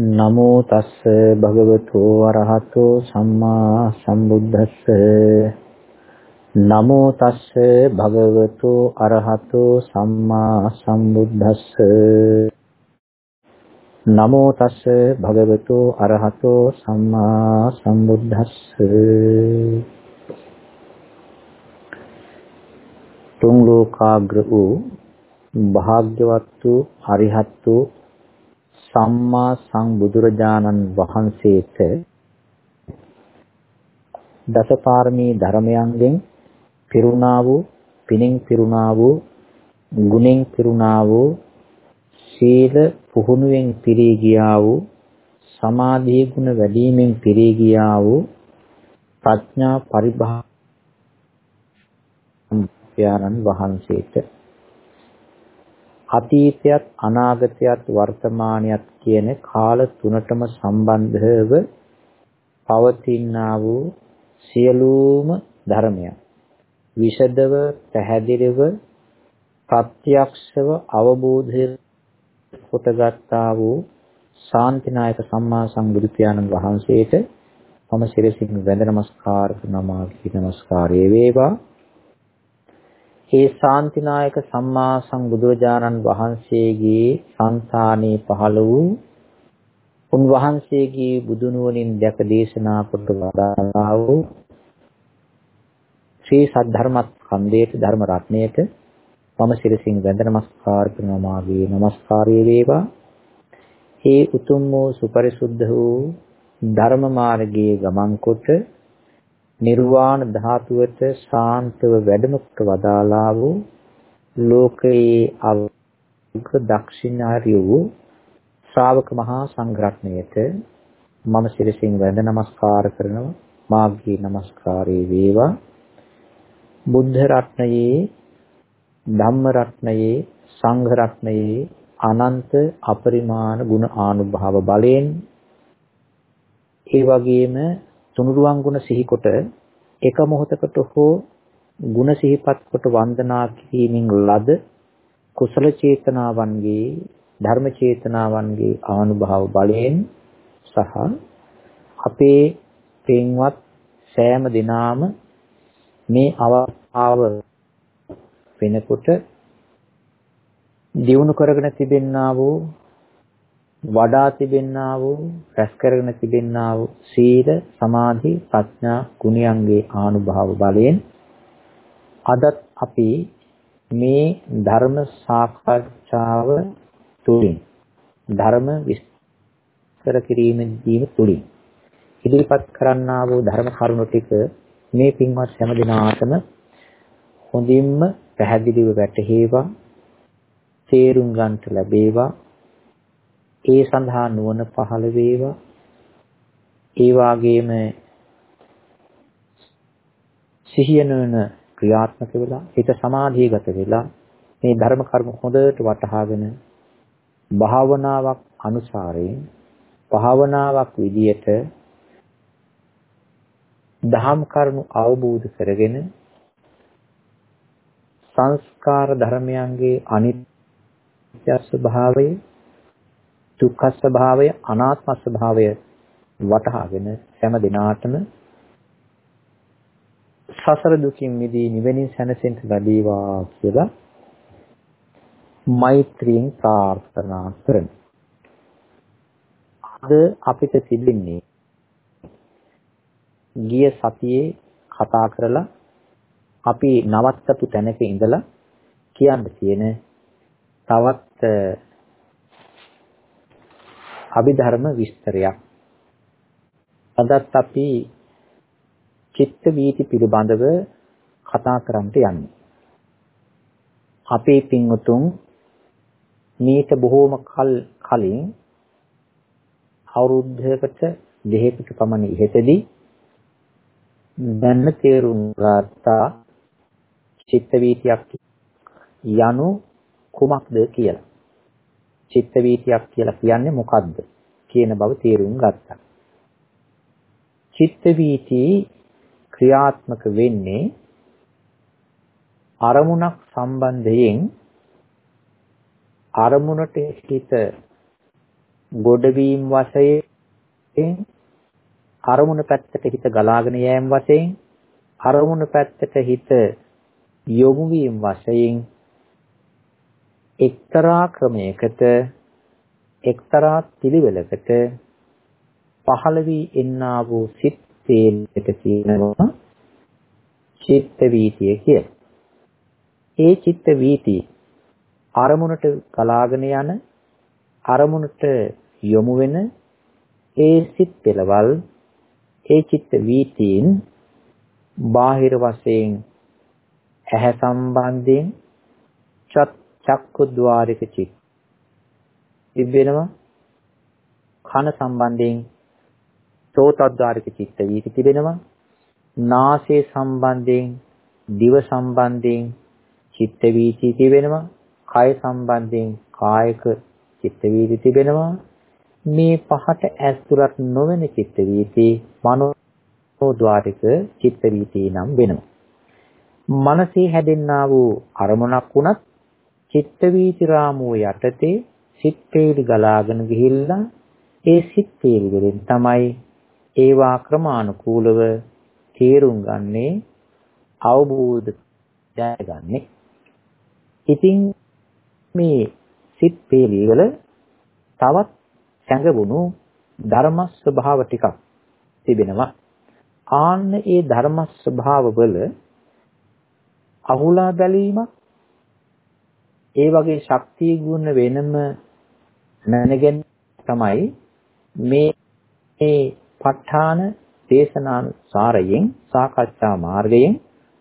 නමෝ තස්ස භගවතු අරහතෝ සම්මා සම්බුද්දස්ස. නමෝ තස්ස භගවතු අරහතෝ සම්මා සම්බුද්දස්ස. නමෝ තස්ස භගවතු අරහතෝ සම්මා සම්බුද්දස්ස. තුන් ලෝකාග්‍ර වූ භාග්‍යවත් වූ අරිහත් වූ සම්මා සම්බුදුරජාණන් වහන්සේට දසපාරමී ධර්මයන්ගෙන් පිරුණා වූ පිණින් පිරුණා වූ ගුණෙන් පිරුණා වූ සීල පුහුණුවෙන් පිරී ගියා වූ සමාධි ගුණ වැඩිමෙන් පිරී ගියා වූ ප්‍රඥා පරිභාග වහන්සේට අතීතයත් අනාගතයත් වර්තමානයත් කියන කාල තුනටම සම්බන්ධව පවතිනා වූ සියලුම ධර්මයන්. විෂදව පැහැදිලිව ප්‍රත්‍යක්ෂව අවබෝධය කොටගත්තා වූ ශාන්තිනායක සම්මා සම්බුදු පියාණන් වහන්සේට මම සිරසින් වැඳ නමස්කාර කරනවා කී නමස්කාරය වේවා. ඒ ශාන්තිනායක සම්මා සම්බුදුරජාණන් වහන්සේගේ సంతානේ පහළ වූ උන්වහන්සේගේ බුදුනුවණින් දැක දේශනා කොට වදාළා වූ ශ්‍රී සද්ධර්මත් ඛණ්ඩේට ධර්ම රත්නයට මම සිරසින් වැඳ නමස්කාර කරනවා. මාගේ නමස්කාරය වේවා. ඒ උතුම් වූ සුපරිසුද්ධ වූ ධර්ම මාර්ගයේ ගමන් කොට නිර්වාණ ධාතුවට ශාන්තව වැඩම කොට වදාලා වූ ලෝකයේ අග්‍ර දක්ෂිනාරිය වූ ශ්‍රාවක මහා සංඝරත්නයට මම සිරසින් වැඳ නමස්කාර කරනවා. මාගේ නමස්කාරයේ වේවා. බුද්ධ රත්නයේ ධම්ම රත්නයේ සංඝ රත්නයේ අනන්ත අපරිමාණ ගුණ ආනුභාව බලයෙන් ඒ වගේම තුනුරුවන් ගුණ සිහිකොට එක මොහොතකට හෝ ගුණ සිහිපත් කොට වන්දනා කිරීමෙන් ලද කුසල චේතනාවන්ගේ ධර්ම චේතනාවන්ගේ ආනුභාව බලයෙන් සහ අපේ පින්වත් සෑම දිනාම මේ අවස්ථාව වෙනකොට දියුණු කරගෙන තිබෙන්නා වූ වඩා තිබෙන්නා වූ රැස් කරගෙන තිබෙන්නා වූ සීල සමාධි ප්‍රඥා ගුණයන්ගේ ආනුභාව බලයෙන් අදත් අපි මේ ධර්ම සාකච්ඡාව තුළින් ධර්ම විස්තර කිරීමේදී තුළින් ඉදිරිපත් කරන්නා වූ ධර්ම කරුණු ටික මේ පින්වත් හැම දිනාටම හොඳින්ම පැහැදිලිව වැටහේවා තේරුම් ගන්නට ලැබේවා. ඒ සඳහා නුවණ පහළ වේවා. ඒ වාගේම සිහිය නුවණ ක්‍රියාත්මක වෙලා හිත සමාධියගත වෙලා මේ ධර්ම කර්ම හොඳට වටහාගෙන භාවනාවක් අනුසාරයෙන් භාවනාවක් විදියට දහම් කරුණු අවබෝධ කරගෙන සංස්කාර ධර්මයන්ගේ අනිත්‍ය ස්වභාවය දුක්ඛ ස්වභාවය අනාත්ම ස්වභාවය වටහාගෙන හැම දිනාටම සසර දුකින් මිදී නිවෙනින් සැනසෙන්න ලැබේවා කියලා මෛත්‍රියෙන් ප්‍රාර්ථනා කරමු. අද අපිට තිබෙන්නේ ගිය සතියේ කතා කරලා අපි නවත්තපු තැනක ඉඳලා කියන්න තියෙන තවත් අභිධර්ම විස්තරයක්. අදත් අපි චිත්ත වීති පිළිබඳව කතා කරන්නට යන්නේ. අපේ පින්වතුන් මීට බොහෝම කල් කලින් අවුරුද්දකට දෙකකට පමණ ඉහතදී දැන්න තේරුම් ගත්තා චිත්ත වීතියක් යනු කුමක්ද කියලා. චිත්ත වීතියක් කියලා කියන්නේ මොකද්ද කියන බව තේරුම් ගත්තා. චිත්ත වීති ක්‍රියාත්මක වෙන්නේ අරමුණක් සම්බන්ධයෙන් අරමුණට හිත ගොඩවීම වශයෙන් අරමුණ පැත්තට හිත ගලාගෙන යෑම වශයෙන් අරමුණ පැත්තට හිත යොමු වීම වශයෙන් එක්තරා ක්‍රමයකට එක්තරා පිළිවෙලකට පහළ වී එන්නා වූ සිත් තේලට කියනවා චිත්ත වීතිය කියලා. ඒ චිත්ත වීති අරමුණට ගලාගෙන යන අරමුණට යොමු වෙන ඒ සිත් පෙළවල් ඒ චිත්ත වීතීන් බාහිර වශයෙන් ඇහැ සම්බන්ධයෙන් චක්කු චක්කුද්්වාරික චිත්. තිබෙනවා කන සම්බන්ධයෙන් සෝතද්්වාරික චිත්ත වීක තිබෙනවා. නාසය සම්බන්ධයෙන් දිව සම්බන්ධයෙන් චිත්ත වීති තිබෙනවා. කය සම්බන්ධයෙන් කායක චිත්ත වීති තිබෙනවා. මේ පහට ඇස්තුරක් නොවන චිත්ත වීති මනෝද්වාරික චිත්ත වීති නම් වෙනවා. මනසේ හැදෙන්නා වූ අරමුණක් වුණත් චිත්ත වීති රාමුව යටතේ සිත් පේලි ගලාගෙන ගිහිල්ලා ඒ සිත් පේලි වලින් තමයි ඒවා ක්‍රමානුකූලව තේරුම් ගන්නේ අවබෝධ දැනගන්නේ. ඉතින් මේ සිත් පේලි වල තවත් සැඟවුණු ධර්ම ස්වභාව ටිකක් තිබෙනවා. ආන්න ඒ ධර්ම ස්වභාව වල අහුලා බැලීමක් ඒ වගේ ශක්තිය ගුණ වෙනම නැනගෙන තමයි මේ මේ ප ဋ ාණ දේශනානුසාරයෙන් සාකච්ඡා මාර්ගයෙන්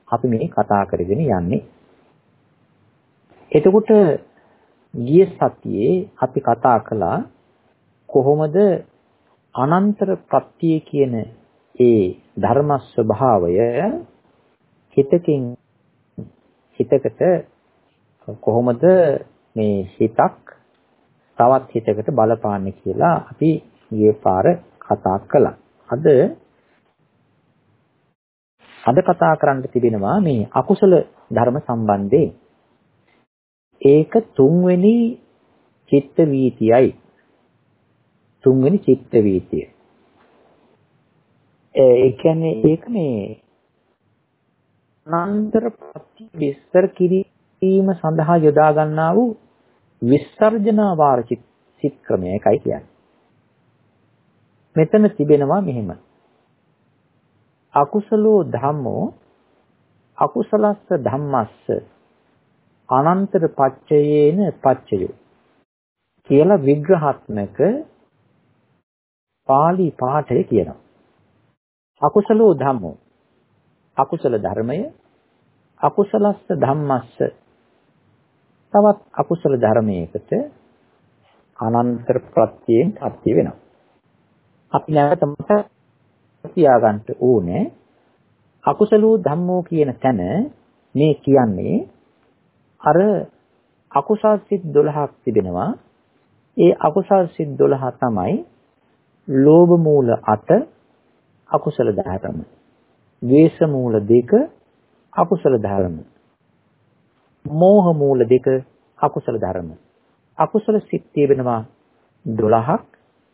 අපි මේ කතා කරගෙන යන්නේ. එතකොට ගිය සතියේ අපි කතා කළා කොහොමද අනන්තර ප්‍රත්‍ය කියන ඒ ධර්ම ස්වභාවය හිතකින් හිතකට කොහොමද මේ හිතක් තවත් හිතකට බලපාන්නේ කියලා අපි ගිය පාර කතා කළා. අද අද කතා කරන්න තිබෙනවා මේ අකුසල ධර්ම සම්බන්ධයෙන්. ඒක තුන්වෙනි චිත්ත වීතියයි. තුන්වෙනි චිත්ත වීතිය. ඒ කියන්නේ ඒක මේ අනන්තර ප්‍රති විස්තර කිරීම සඳහා යොදා ගන්නා වූ විසර්ජනා වාර සිත් ක්‍රමයකයි කියන්නේ. මෙතන තිබෙනවා මෙහෙම. අකුසලෝ ධම්මෝ අකුසලස්ස ධම්මස්ස අනන්තර පච්චයේන පච්චයෝ කියලා විග්‍රහාත්මක පාලි පාඨය කියනවා. අකුසලෝ ධම්මෝ අකුසල ධර්මය අකුසලස්ස ධම්මස්ස තවත් අකුසල ධර්මයකට අනන්තර ප්‍රත්‍යයෙන් අත්‍ය වෙනවා. අපි නැවත මත තියාගන්න ඕනේ අකුසලෝ ධම්මෝ කියන තැන මේ කියන්නේ අර අකුසල් සිත් 12ක් තිබෙනවා. ඒ අකුසල් සිත් 12 තමයි ලෝභ මූල 8 අකුසල ධර්ම. ද්වේෂ මූල 2 අකුසල ධර්ම. මෝහ මූල 2 අකුසල ධර්ම. අකුසල සිත් තිබෙනවා 12ක්.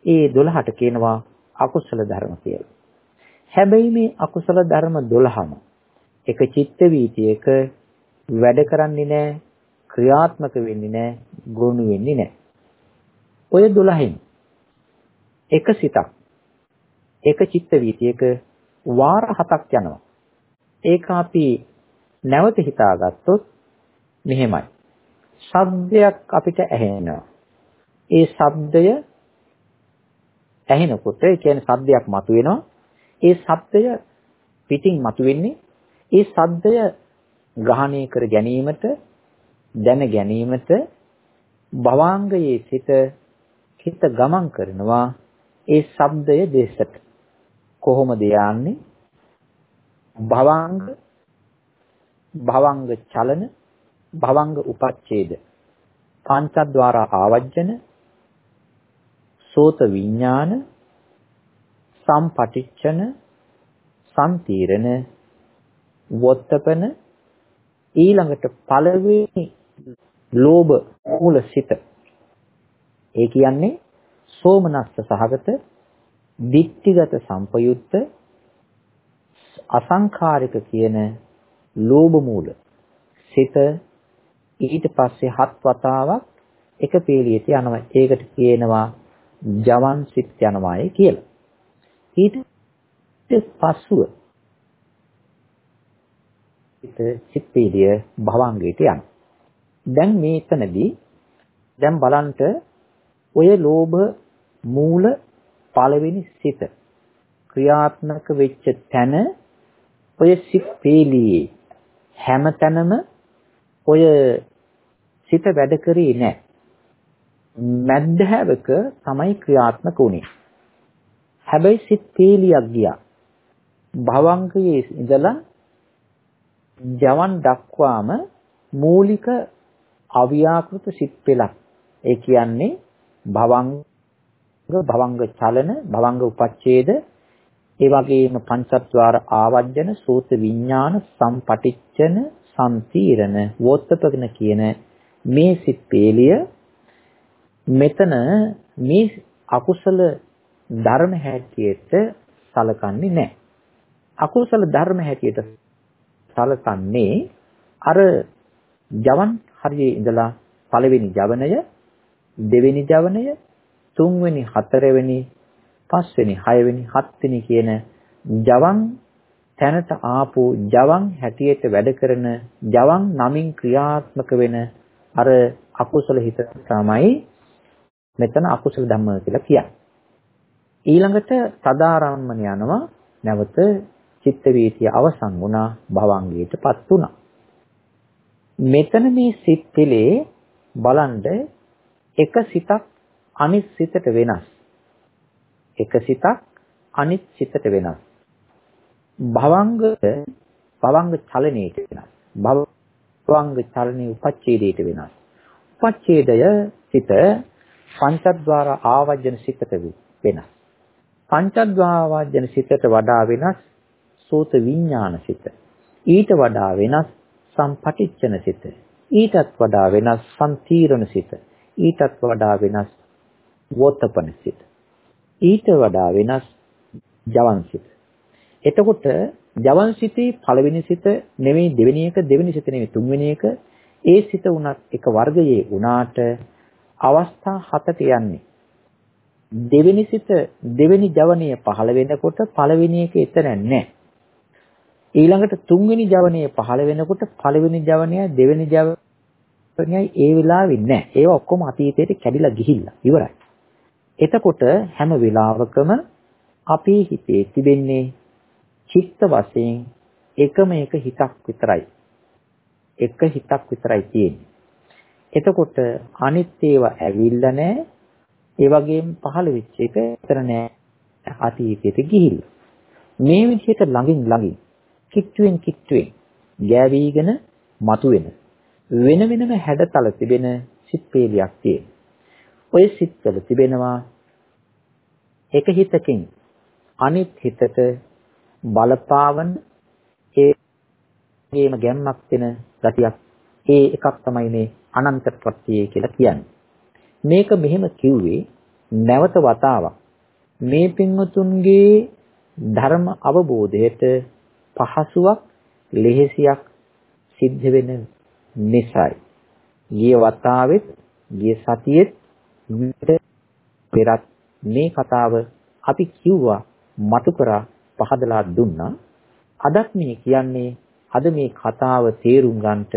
ඒ 12ට කියනවා අකුසල ධර්ම කියලා. හැබැයි මේ අකුසල ධර්ම 12ම එක චිත්ත වීතියක වැඩ කරන්නේ නැහැ, ක්‍රියාත්මක වෙන්නේ නැහැ, ගොනු වෙන්නේ නැහැ. ඔය 12න් එක සිතක් එක චිත්ත වීතියක වාර හතක් යනවා. ඒක අපි නැවත හිතාගත්තොත් මෙහෙමයි. ශබ්දයක් අපිට ඇහෙනවා. ඒ ශබ්දය ඇහෙනකොට ඒ කියන්නේ ශබ්දයක් මතුවෙනවා. ඒ ශබ්දය පිටින් මතුවෙන්නේ ඒ ශබ්දය ග්‍රහණය කර ගැනීමට දැන ගැනීමට භවාංගයේ සිට හිත ගමන් කරනවා ඒ ශබ්දය දේශට කොහොමද යන්නේ භවංග භවංග චලන භවංග උපච්ඡේද. පංචද්වාර ආවජ්ජන සෝත විඥාන සම්පටිච්ඡන සම්තීරණ වොත්තපන ඊළඟට පළවෙනි ලෝභ මූල සිත. ඒ කියන්නේ සෝමනස්ස සහගත, ditthිගත සම්පයුත්ත අසංඛාරික කියන ලෝභ මූල සිත ඊට පස්සේ හත් වතාවක් එක පීලියට යනවා. ඒකට කියනවා ජවන් සිත් යනවායි කියලා. ඊට පස්සුව සිත සිත් පීලිය භවංගයට යනවා. දැන් මේතනදී දැන් බලන්න ඔය ලෝභ මූල පළවෙනි සිත ක්‍රියාත්මක වෙච්ච තැන ඔය සිත් පීලියේ හැම තැනම ඔය සිත වැඩ කරේ නැහැ. මැද්දහැවක තමයි ක්‍රියාත්මක උනේ. හැබැයි සිත් පීලියක් ගියා. භවංකයේ ඉඳලා ජවන් දක්වාම මූලික අව්‍යාකෘත සිත් පෙළක්. ඒ කියන්නේ භවංග භවංග චලන භවංග උපච්ඡේද ඒ වගේම පංචත්වාර ආවජ්ජන සෝත විඥාන සම්පටිච්ඡන සම්තිරණ වෝත්තපගෙන කියන මේ සිත් පේලිය මෙතන මේ අකුසල ධර්ම හැටියට සලකන්නේ නැහැ. අකුසල ධර්ම හැටියට සලකන්නේ අර ජවන් හරියේ ඉඳලා පළවෙනි ජවනය දෙවෙනි ජවනය තුන්වෙනි හතරවෙනි පස්වෙනි හයවෙනි හත්වෙනි කියන ජවන් තැනට ආපු ජවන් හැටියට වැඩ කරන ජවන් නමින් ක්‍රියාත්මක වෙන අර අකුසල හිත තමයි මෙතන අකුසල ධම්ම කියලා කියන්නේ. ඊළඟට සදාරම්මන යනවා නැවත චිත්ත වීතිය අවසන් වුණා භවංගයටපත් වුණා. මෙතන මේ සිත් පිළේ බලන්ඩ එක සිතක් අනිත් සිතට වෙනස්. එක සිතක් අනිත් සිතට වෙනස්. භවංග භවංග චලනයේට වෙනස්. භවංග චලනයේ උපච්ඡේදයට වෙනස්. උපච්ඡේදය සිත පංචද්වාර ආවජන සිතට වෙනස්. පංචද්වාර ආවජන සිතට වඩා වෙනස් සෝත විඥාන සිත. ඊට වඩා වෙනස් සම්පටිච්ඡන සිත. ඊටත් වඩා වෙනස් සම්තීරණ සිත. ඊටත් වඩා වෙනස් වෝතපන සිත. ඊට වඩා වෙනස් ජවන් සිත. එතකොට ජවන් සිතේ පළවෙනි සිත නෙමෙයි දෙවෙනි එක දෙවෙනි සිත නෙමෙයි තුන්වෙනි එක. ඒ සිත උනත් එක වර්ගයේ උනාට අවස්ථා හතට යන්නේ. දෙවෙනි සිත දෙවෙනි ජවනීය පහළ වෙනකොට පළවෙනි එක එතන නැහැ. ඊළඟට තුන්වෙනි ජවනීය පහළ වෙනකොට පළවෙනි ජවනීය දෙවෙනි ජවනීයයි ඒ වෙලාවෙ නැහැ. ඒවා ඔක්කොම අතීතයට කැඩිලා ගිහිල්ලා ඉවරයි. එතකොට හැම වෙලාවකම අපේ හිතේ තිබෙන්නේ චිත්ත වශයෙන් එකම එක හිතක් විතරයි. එක හිතක් විතරයි තියෙන්නේ. එතකොට අනිත් ඒවා ඇවිල්ලා නැහැ. ඒ වගේම පහළ වෙච්ච එක විතර නැහැ. අතීතයට ගිහිල්ලා. මේ විදිහට ළඟින් ළඟින් කිට්ටුවෙන් කිට්ටුවෙන් ගෑවිගෙන මතුවෙන වෙන වෙනම හැඩතල තිබෙන සිත් පේලියක් තියෙනවා. ඔය සිත්වල තිබෙනවා එක හිතකින් අනිත් හිතට බලපාවන ඒගේම ගැම්මක් වෙන ගතියක් ඒ එකක් තමයි මේ අනන්ත ප්‍රත්‍යය කියලා කියන්නේ. මේක මෙහෙම කිව්වේ නැවත වතාවක් මේ පින්වතුන්ගේ ධර්ම අවබෝධයට පහසුවක් ලෙහෙසියක් සිද්ධ වෙන නිසායි. ගිය වතාවෙත් ගිය සතියෙත් පෙරත් මේ කතාව අපි කිව්වා මතු කරා පහදලා දුන්නා. අදත් මේ කියන්නේ අද මේ කතාව තේරුම් ගන්නට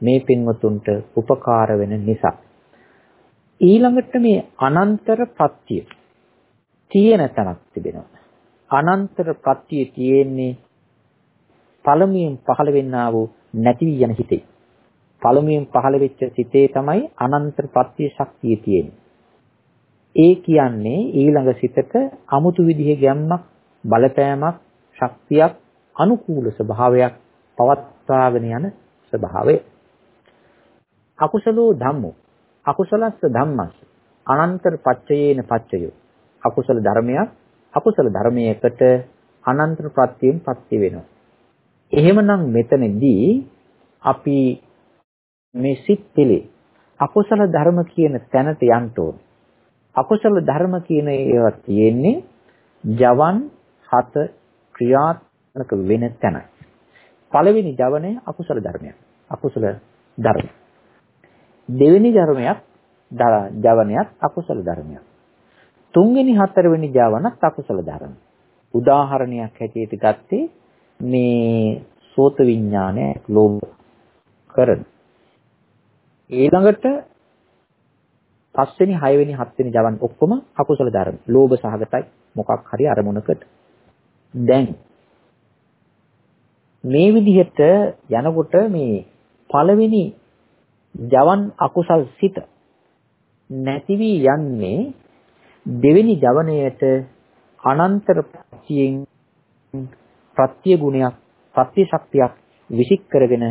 මේ පින්වතුන්ට උපකාර වෙන නිසා. ඊළඟට මේ අනන්තර ප්‍රත්‍ය තියෙන තැනක් තිබෙනවා. අනන්තර ප්‍රත්‍ය තියෙන්නේ පළමුවෙන් පහළ වෙන්නා වූ නැති වී යන හිතේ. පළමුවෙන් පහළ වෙච්ච සිතේ තමයි අනන්තර ප්‍රත්‍ය ශක්තිය තියෙන්නේ. ඒ කියන්නේ ඊළඟ සිතට අමුතු විදිහේ ගැම්මක් බලපෑමක් ශක්තියක් අනුකූල ස්වභාවයක් පවත්වාගෙන යන ස්වභාවය. අකුසලෝ ධම්මෝ. අකුසලස්ස ධම්මස් අනන්තර පච්චයේන පච්චයෝ. අකුසල ධර්මයක් අකුසල ධර්මයකට අනන්තර ප්‍රත්‍යයෙන් පත්‍ය වෙනවා. එහෙමනම් මෙතනදී අපි මේ සිත් පිළි අකුසල ධර්ම කියන තැනට යන්න ඕනේ. අකුසල ධර්ම කියන ඒවා තියෙන්නේ ජවන් හත ක්‍රියාත්මක වෙන තැනයි. පළවෙනි ජවනය අකුසල ධර්මයක්. අකුසල ධර්ම. දෙවෙනි ධර්මයක් ජවනයක් අකුසල ධර්මයක්. තුන්වෙනි හතරවෙනි ජවනත් අකුසල ධර්ම. උදාහරණයක් හැටියට ගත්තේ මේ සෝත විඥානය ලෝභ කරන. ඊළඟට පස්වෙනි, හයවෙනි, හත්වෙනි ජවන් ඔක්කොම අකුසල ධර්ම. ලෝභ සහගතයි මොකක් හරි අරමුණකට. දැන්. මේ විදිහට යනකොට මේ පළවෙනි ජවන් අකුසල් සිත නැති වී යන්නේ දෙවෙනි ජවනයට අනන්තර ප්‍රත්‍යයෙන් ප්‍රත්‍ය ගුණයක් ප්‍රත්‍ය ශක්තියක් විසික් කරගෙන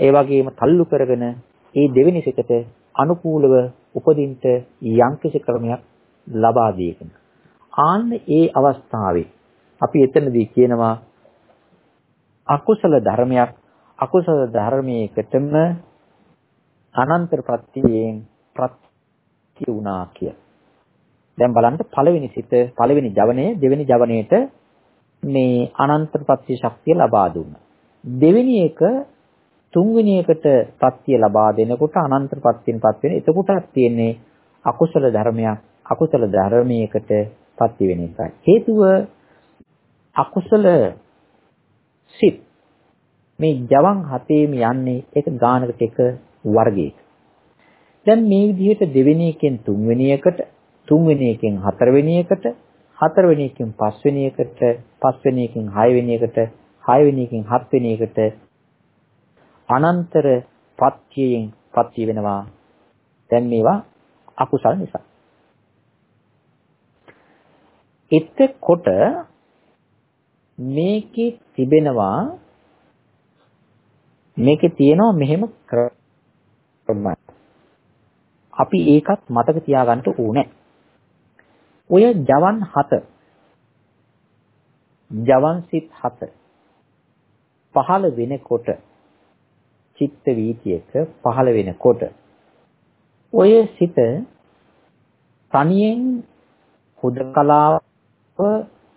ඒ වගේම තල්ලු කරගෙන ඒ දෙවෙනි සිතට අනුකූලව උපදින්න යම්කිසි ක්‍රමයක් ලබා දීගෙන. ආන්න ඒ අවස්ථාවේ අපි එතනදී කියනවා අකුසල ධර්මයක් අකුසල ධර්මයකටම අනන්තර ප්‍රත්‍යයෙන් ප්‍රත්‍ය වුණා කිය. දැන් බලන්න පළවෙනි සිත පළවෙනි ජවනයේ දෙවෙනි ජවනයේට මේ අනන්තර ප්‍රත්‍ය ශක්තිය ලබා දුන්නා. දෙවෙනි එක තුන්වෙනි එකට පත්‍ය ලබා දෙනකොට අනන්තර පත්‍යෙන් පත් වෙන. එතකොටත් තියෙන්නේ අකුසල ධර්මයක් අකුසල ධර්මයකට පත්‍ය වෙන එකයි. හේතුව අකුසල සිත්. මේ ජවන් හතේම යන්නේ එක ගානකට එක වර්ගයක. දැන් මේ විදිහට දෙවෙනි එකෙන් තුන්වෙනි එකට තුන්වෙනි එකෙන් හතරවෙනි එකට හතරවෙනි එකෙන් පස්වෙනි එකට පස්වෙනි එකෙන් හයවෙනි එකට හයවෙනි එකෙන් හත්වෙනි එකට අනන්තර පත්‍යයෙන් පත්‍ය වෙනවා. දැන් මේවා අකුසල නිසා. එතකොට මේකේ තිබෙනවා මේකේ තියෙනවා මෙහෙම ක්‍රමයක්. අපි ඒකත් මතක තියාගන්න ඕනේ. ඔය ජවන් 7 ජවන් සිත් 7 පහළ වෙනකොට චිත්ත වීතියක පහළ වෙනකොට ඔය සිත තනියෙන් හුදකලාව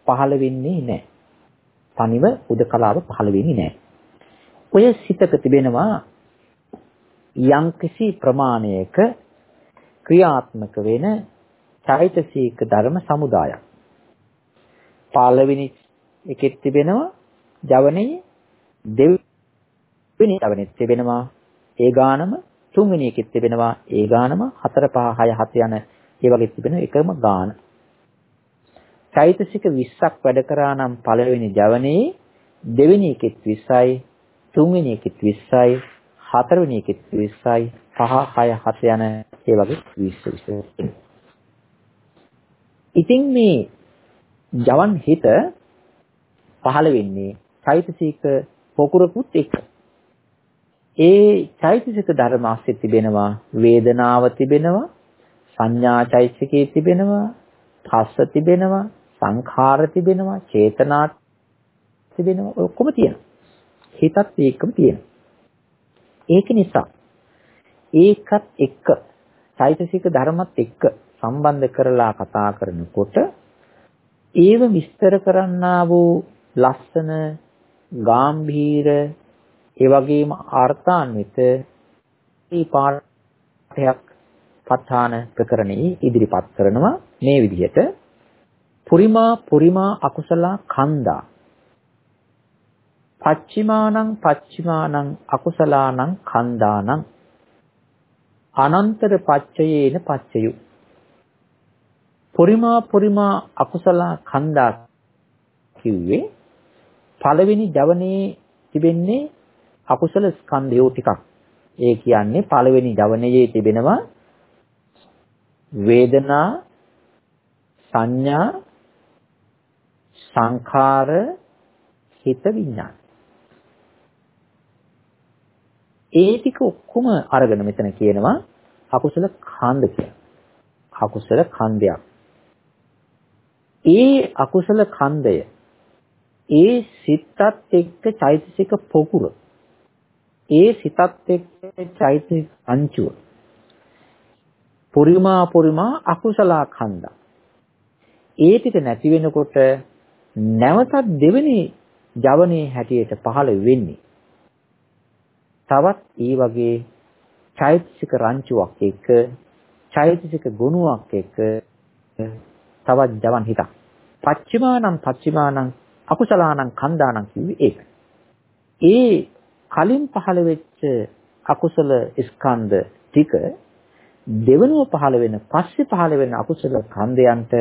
පහළ වෙන්නේ නැහැ. තනිව හුදකලාව පහළ වෙන්නේ නැහැ. ඔය සිතක තිබෙනවා යම්කිසි ප්‍රමාණයක ක්‍රියාත්මක වෙන චෛතසික ධර්ම සමුදායක්. පළවෙනි එකෙත් තිබෙනවා ජවනයේ දෙවෙනි ජවනයේ තිබෙනවා ඒ ගානම තුන්වෙනි එකෙත් තිබෙනවා ඒ ගානම 4 5 6 7 යන ඒ වගේ තිබෙන එකම ගාන. චෛතසික 20ක් වැඩ කරා නම් පළවෙනි ජවනයේ දෙවෙනි එකෙත් 20යි තුන්වෙනි එකෙත් 20යි හතරවෙනි එකෙත් 20යි පහ හය හත යන ඒ වගේ 20 20 ඉතින් මේ ජවන් හිත පහළ වෙන්නේ චෛතසික පොකුරකුත් එක්ක. ඒ චෛතසික ධර්ම ASCII තිබෙනවා වේදනාව තිබෙනවා සංඥා චෛතසිකේ තිබෙනවා පස්ස තිබෙනවා සංඛාර තිබෙනවා චේතනා තිබෙනවා ඔක්කොම තියෙනවා. හිතත් ඒකම තියෙනවා. ඒක නිසා ඒකත් එක්ක චෛතසික ධර්මත් එක්ක සම්බන්ධ කරලා කතා කරනකොට ඒව විස්තර කරන්නා වූ ලස්සන ගාම්භීර ඒ වගේම අර්ථාන්විත මේ පාඨයක් ප ဋ ාණ ප්‍රකරණේ ඉදිරිපත් කරනවා මේ විදිහට පුරිමා පුරිමා අකුසල කන්දා. පච්චිමානං පච්චිමානං අකුසලානං කන්දානං. අනන්තර පච්චයේන පච්චයු. පුරිමා පුරිමා අකුසල කන්දා කිව්වේ පළවෙනි ජවනයේ තිබෙන්නේ අකුසල ස්කන්ධයෝ ටිකක්. ඒ කියන්නේ පළවෙනි ජවනයේ තිබෙනවා වේදනා සංඥා සංඛාර හිත විඥාන ඒ ටික ඔක්කොම අරගෙන මෙතන කියනවා අකුසල ඛණ්ඩ කියලා. අකුසල ඛණ්ඩයක්. ඒ අකුසල ඛණ්ඩය ඒ සිතත් එක්ක චෛතසික පොකුර ඒ සිතත් එක්ක චෛතසික අංචුව පුරිමා පුරිමා අකුසල කන්දා. ඒ ටික නැති වෙනකොට නැවතත් දෙවෙනි ජවනයේ හැටියට පහළ වෙන්නේ. තවත් ඒ වගේ චෛතසික රංචුවක් එක්ක චෛතසික ගුණයක් එක්ක තවත් ජවන් හිතක්. පච්චිමානම් පච්චිමානම් අකුසලානම් කන්දානම් කිව්වේ ඒක. ඒ කලින් පහළ වෙච්ච අකුසල ස්කන්ධ ටික දෙවනුව පහළ වෙන පස්සේ පහළ වෙන අකුසල කන්දයන්ට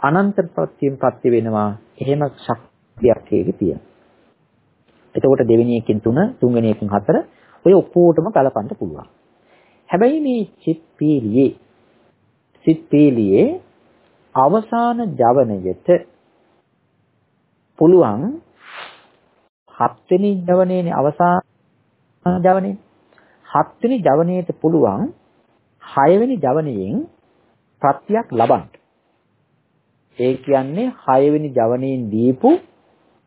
අනන්ත ප්‍රත්‍යයෙන් ප්‍රත්‍ය වෙනවා එහෙම ශක්තියක් ඒකේ තියෙනවා. එතකොට දෙවෙනි එකෙන් තුන තුන්වෙනි එකෙන් හතර ඔය ඔක්කොටම කලපන්න පුළුවන්. හැබැයි මේ චිත් පීලියේ සිත් පීලියේ අවසාන ජවනයට පුළුවන් හත්වෙනි ජවනයේනේ අවසාන ජවනයේ හත්වෙනි ජවනයේට පුළුවන් හයවෙනි ජවනයෙන් ප්‍රත්‍යක් ලබන්න. ඒ කියන්නේ හයවෙනි ජවනයෙන් දීපු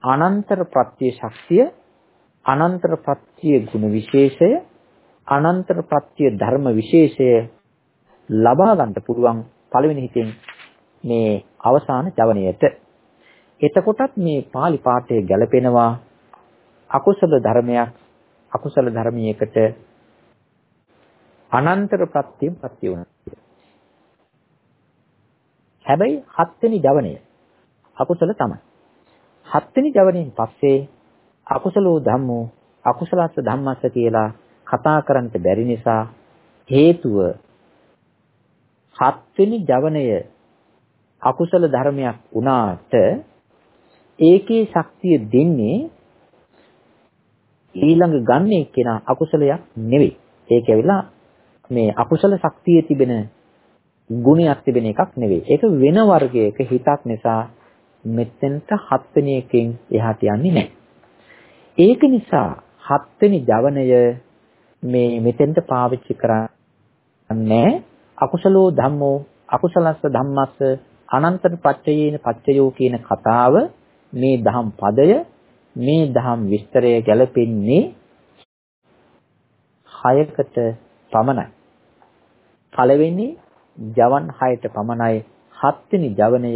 අනන්තර ප්‍රත්‍ය ශක්තිය අනන්තර ප්‍රත්‍ය ගුණ විශේෂය අනන්තර ප්‍රත්‍ය ධර්ම විශේෂය ලබා ගන්න පුළුවන් පළවෙනි හිතෙන් මේ අවසාන ජවනයට එතකොටත් මේ pāli පාඨය ගැලපෙනවා අකුසල ධර්මයක් අකුසල ධර්මයකට අනන්තර ප්‍රත්‍යයෙන් ප්‍රත්‍ය වුණා. හැබැයි හත්වෙනි ජවනය අකුසල තමයි. හත්වෙනි ජවනයෙන් පස්සේ අකුසලෝ ධම්මෝ අකුසලස්ස ධම්මස්ස කියලා කතා කරන්නට බැරි නිසා හේතුව හත්වෙනි ජවනය අකුසල ධර්මයක් වුණාට ඒකේ ශක්තිය දෙන්නේ ඊළඟ ගන්න එක්කෙනා අකුසලයක් නෙවෙයි. ඒක ඇවිල්ලා මේ අකුසල ශක්තිය තිබෙන ගුණයක් තිබෙන එකක් නෙවෙයි. ඒක වෙන වර්ගයක හිතක් නිසා මෙතෙන්ට හත්වෙනි එකෙන් එහාට යන්නේ නැහැ. ඒක නිසා හත්වෙනි ජවනය මේ මෙතෙන්ට පාවිච්චි කරන්නේ අකුසලෝ ධම්මෝ අකුසලස්ස ධම්මස්ස අනන්තර පච්චයේන පච්චයෝ කියන කතාව මේ දහම් පදය මේ දහම් විස්තරය ගැලපෙන්නේ හයකට පමණයි. පළවෙනි ජවන් හයට පමණයි හත්වෙනි ජවනය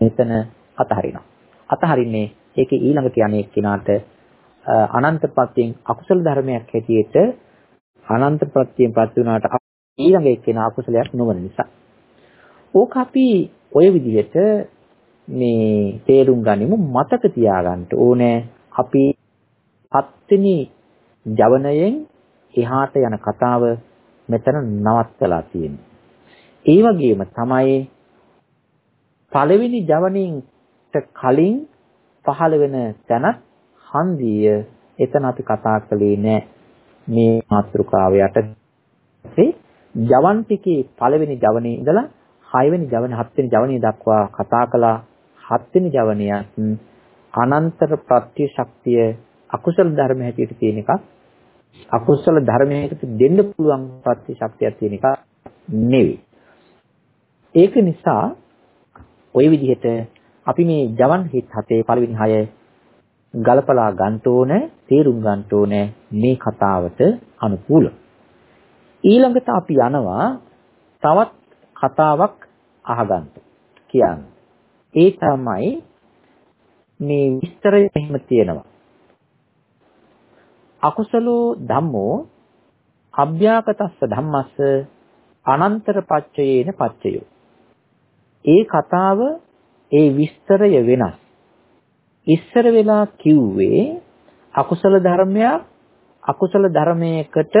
මෙතන අතහරිනවා. අතහරින්නේ ඒකේ ඊළඟ කියන්නේ එක්කිනාට අනන්ත ප්‍රත්‍යයෙන් අකුසල ධර්මයක් හැටියට අනන්ත ප්‍රත්‍යයෙන් පත් වුණාට ඊළඟ එක්කෙනා අකුසලයක් නොවන නිසා. ඕක අපි ඔය විදිහට මේ තේරුම් ගනිමු මතක තියාගන්න ඕනේ අපි හත්වෙනි ජවනයෙන් එහාට යන කතාව මෙතන නවත්තලා තියෙන්නේ. ඒ වගේම තමයි පළවෙනි ජවනින්ට කලින් පහළ වෙන තැනත් හන්දිය එතන අපි කතා කළේ නෑ. මේ මාතෘකාව යටතේ ජවන් ටිකේ පළවෙනි ජවනේ ඉඳලා හයවෙනි ජවන හත්වෙනි ජවනේ දක්වා කතා කළා. හත්වෙනි ජවනයත් අනන්තර ප්‍රත්‍ය ශක්තිය අකුසල ධර්ම හැටියට තියෙන එකක්. අකුසල ධර්මයකට දෙන්න පුළුවන් ප්‍රත්‍ය ශක්තියක් තියෙන එක නෙවෙයි ඒක නිසා ওই විදිහට අපි මේ ජවන් හිත් හතේ පළවෙනි හය ගලපලා ගන්න ඕනේ තේරුම් ගන්න ඕනේ මේ කතාවට අනුකූල. ඊළඟට අපි යනවා තවත් කතාවක් අහගන්න කියන්නේ. ඒ තමයි මේ විස්තරය එහෙම තියෙනවා. අකුසලෝ ධම්මෝ අභ්‍යාකතස්ස ධම්මස්ස අනන්තර පච්චයේන පච්චයෝ. ඒ කතාව ඒ විස්තරය වෙනස්. ඉස්සර වෙලා කිව්වේ අකුසල ධර්මයක් අකුසල ධර්මයකට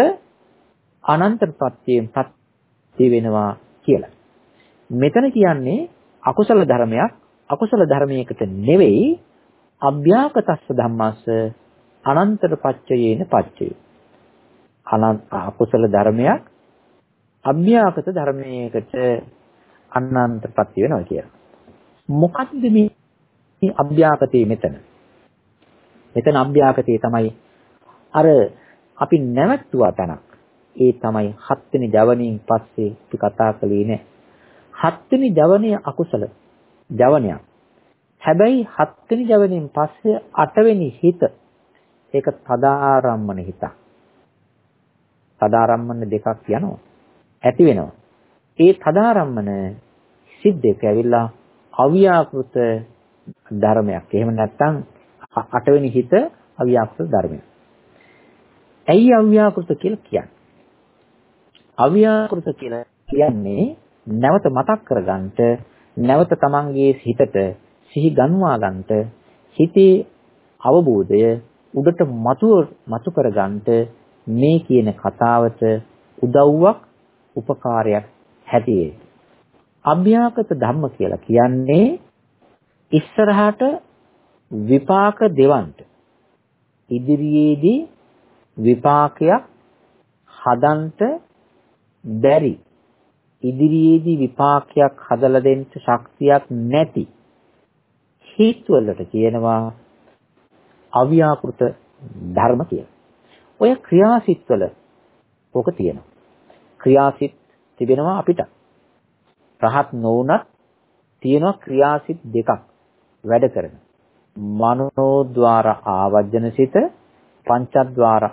අනන්තපත්‍යයෙන් පත්‍ය වෙනවා කියලා. මෙතන කියන්නේ අකුසල ධර්මයක් අකුසල ධර්මයකට නෙවෙයි අභ්‍යාකතස්ස ධම්මස්ස අනන්තර පච්චයේන පච්චය. අනන්ත අකුසල ධර්මයක් අභ්‍යාකත ධර්මයකට අනන්තපත්‍ය වෙනවා කියලා. මොකක්ද මේ අභ්‍යාකතේ මෙතන? මෙතන අභ්‍යාකතේ තමයි අර අපි නැවැත්තුවා තැනක්. ඒ තමයි හත්වෙනි ජවණයෙන් පස්සේ අපි කතා කළේ නෑ. හත්වෙනි ජවණය අකුසල ජවණයක්. හැබැයි හත්වෙනි ජවණයෙන් පස්සේ අටවෙනි හිත ඒක තදාරම්මන හිත. තදාරම්මන දෙකක් යනවා. ඇති වෙනවා. ඒ තදාරම්මන සිද්දේක ඇවිල්ලා අව්‍යාකෘත ධර්මයක්. එහෙම නැත්නම් අටවෙනි හිත අව්‍යාකෘත ධර්මයක්. ඇයි අව්‍යාකෘත කියලා කියන්නේ? අව්‍යාකෘත කියලා කියන්නේ නැවත මතක් කරගන්නට නැවත තමන්ගේ හිතට සිහි ගන්වා ගන්නට හිතේ අවබෝධය උඩට මතුව මතු කරගන්නට මේ කියන කතාවට උදව්වක් උපකාරයක් හැටියේ අභ්‍යාකත ධම්ම කියලා කියන්නේ ඉස්සරහට විපාක දෙවන්ට. ඉදිරියේදී විපාකයක් හදන්ට බැරි. ඉදිරියේදී විපාකයක් හදලා දෙන්න ශක්තියක් නැති. හේතුවලට කියනවා අව්‍යාකෘත ධර්ම කියලා. ඔය ක්‍රියාසිටවල ඕක තියෙනවා. ක්‍රියාසිට තිබෙනවා අපිට. රහත් නොවුනත් තියෙනවා ක්‍රියාසිට දෙකක් වැඩ කරන. මනෝද්වාර ආවජන සිත, පංචද්වාර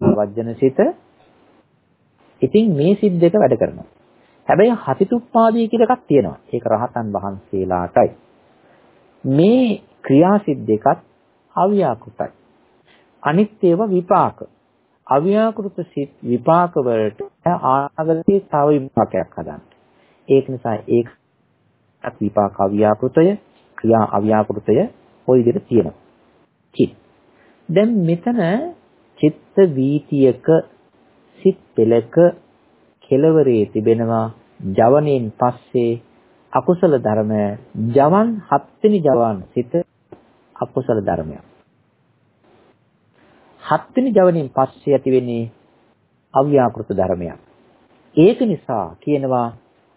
ආවජන සිත. ඉතින් මේ සිත් දෙක වැඩ කරනවා. හැබැයි හතිතුප්පාදී කියලා එකක් තියෙනවා. ඒක රහතන් වහන්සේලාටයි. මේ ක්‍රියාසිට දෙකත් අව්‍යාකෘතයි. අනිත් ඒවා විපාක. අව්‍යාකෘත සිත් විපාක වලට ආගතේ තව විපාකයක් හදන්න. ඒක නිසා ඒකත් විපාක අව්‍යාකෘතය, ක්‍රියා අව්‍යාකෘතය ওই විදිහට තියෙනවා. චිත්. දැන් මෙතන චිත්ත වීතියක සිත් පෙළක කෙලවරේ තිබෙනවා ජවණයෙන් පස්සේ අකුසල ධර්ම ජවන් හත්වෙනි ජවන් සිත අකුසල ධර්මයක්. හත්වෙනි ජවණයෙන් පස්සේ ඇති වෙන්නේ අව්‍යාකෘත ධර්මයක්. ඒක නිසා කියනවා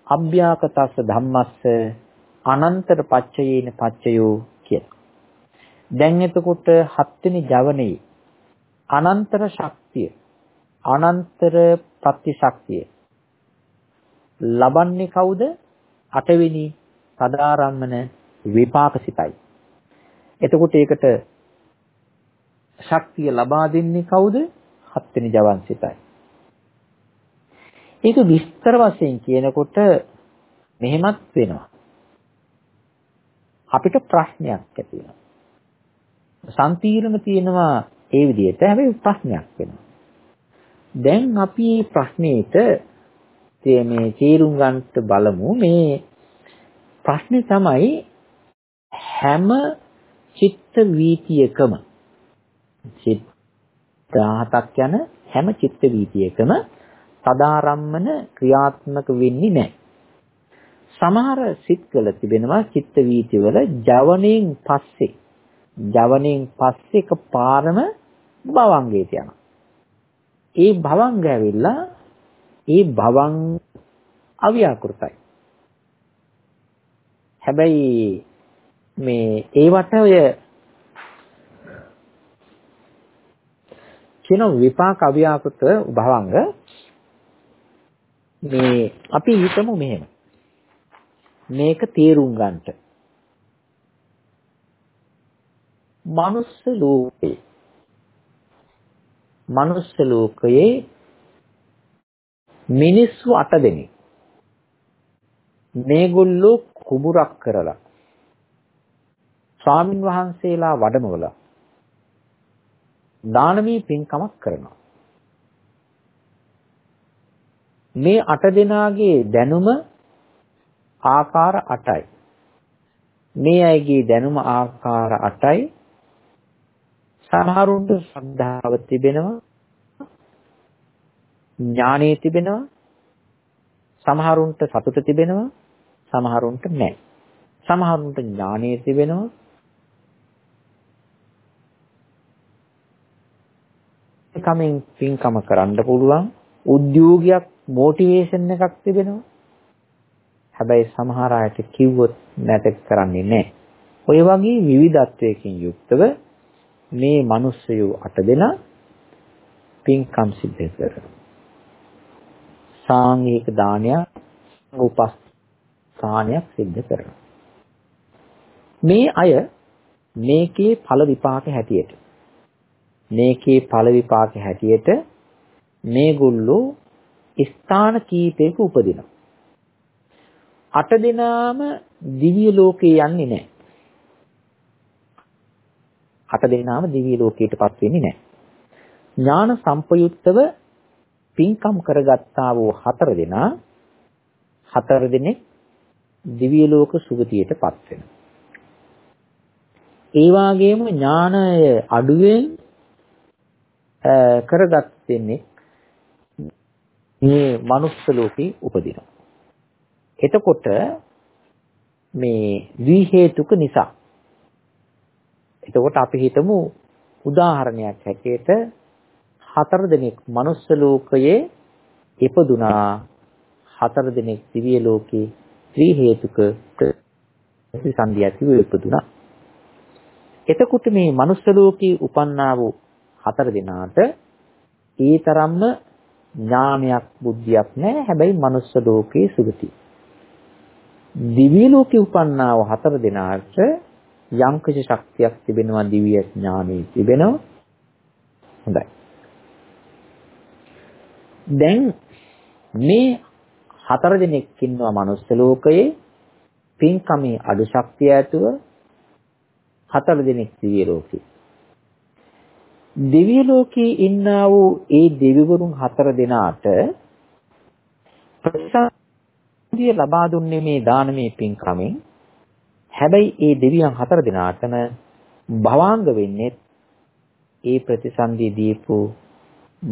අභ්‍යාකතස්ස ධම්මස්ස අනන්තර පච්චයේන පච්චයෝ කියලා. දැන් එතකොට හත්වෙනි ජවණේ අනන්තර ශක්තිය අනන්තර ප්‍රති ශක්තිය ලබන්නේ කවුද? අටවෙනි සදාරම්මන විපාකසිතයි. එතකොට ඒකට ශක්තිය ලබා දෙන්නේ කවුද? හත්වෙනි ජවන්සිතයි. ඒක විස්තර වශයෙන් කියනකොට මෙහෙමත් වෙනවා. අපිට ප්‍රශ්නයක් ඇති වෙනවා. සම්පීර්ණ තියෙනවා ඒ විදිහට හැබැයි ප්‍රශ්නයක් වෙනවා. දැන් අපි මේ ප්‍රශ්නෙට මේ තීරුම් ගන්නට බලමු මේ ප්‍රශ්නේ තමයි හැම චිත්ත වීතියකම චිත්ත 17ක් යන හැම චිත්ත වීතියකම සදාරම්මන ක්‍රියාත්මක වෙන්නේ නැහැ. සමහර සිත්වල තිබෙනවා චිත්ත වීතිවල ජවණයෙන් පස්සේ ජවණයෙන් පස්සේ එක පාරම භවංගයට යනවා. ඒ භවංග ඇවිල්ලා ඒ භවං අව්‍යාකෘතයි. හැබැයි මේ ඒවට ඔය කියන විපාක අව්‍යාකෘත භවංග මේ අපි හිතමු මෙහෙම. මේක තේරුම් ගන්නට. මනුස්ස ලෝකේ මනුස්ස ලෝකයේ මිනිස්සු 8 දෙනෙක් මේගොල්ලෝ කුඹුරක් කරලා ස්වාමින් වහන්සේලා වඩමවලා දානමී පින්කමක් කරනවා. මේ අට දෙනාගේ දැනුම ආකාර 8යි. මේ අයගේ දැනුම ආකාර 8යි. සමහරුන්ට ශ්‍රද්ධාව තිබෙනවා. ඥානෙ තිබෙනවා. සමහරුන්ට සතුට තිබෙනවා. සමහරුන්ට නැහැ. සමහරුන්ට ඥානෙ තිබෙනවා. කමෙන් පින්කම කරන්න පුළුවන්. උද්‍යෝගයක් මොටිවේෂන් එකක් තිබෙනවා. හැබැයි සමහර අයට කිව්වොත් නැතක කරන්නේ නැහැ. ඔය වගේ විවිධත්වයකින් යුක්තව මේ මිනිස්සුયો අට දෙනා පින්කම් සිද්ධ කරනවා සාංගික දානයක් උපස්ථානයක් සිද්ධ කරනවා. මේ අය මේකේ ඵල විපාක හැටියට මේකේ ඵල විපාක හැටියට මේගොල්ලෝ ස්ථාන කීපයක උපදිනවා. අට දෙනාම දිව්‍ය ලෝකේ යන්නේ නැහැ. අට දෙනාම දිව්‍ය ලෝකයටපත් වෙන්නේ නැහැ. ඥාන සම්පයුක්තව පින්කම් කරගත්තා වූ හතර දෙනා හතර දෙනෙක් දිව්‍ය ලෝක සුගතියටපත් වෙනවා. ඒ වගේම ඥානය අඩුවෙන් කරගත් දෙන්නේ මේ මනුස්ස ලෝකේ උපදිනවා. එතකොට මේ ද්වි හේතුක නිසා එතකොට අපි හිතමු උදාහරණයක් හැටියට හතර දෙනෙක් මනුස්ස ලෝකයේ ඉපදුනා හතර දෙනෙක් දිව්‍ය ලෝකේ ත්‍රි හේතුක ප්‍රතිසන්දියතිව ඉපදුනා එතකොට මේ මනුස්ස ලෝකේ උපන්නා වූ හතර දෙනාට ඒ තරම්ම ඥානයක් බුද්ධියක් නැහැ. හැබැයි මනුස්ස ලෝකේ සුගති දිව්‍ය ලෝකේ උපන්නා වූ හතර දෙනාට යම් කිසි ශක්තියක් තිබෙනවා දිව්‍ය ඥානෙ තිබෙනවා. හොඳයි. දැන් මේ හතර දෙනෙක් ඉන්නවා මනුස්ස ලෝකයේ. පින්කමේ අඩු ශක්තිය ඇතුව හතර දෙනෙක් දිව්‍ය ලෝකේ. දිව්‍ය ලෝකේ ඉන්නා වූ ඒ දෙවිවරුන් හතර දෙනාට ප්‍රතිසන්දිය ලබා දුන්නේ මේ දානමය පින්කමෙන් හැබැයි ඒ දෙවියන් හතර දෙනාටම භවාංග වෙන්නේ ඒ ප්‍රතිසන්දිය දීපු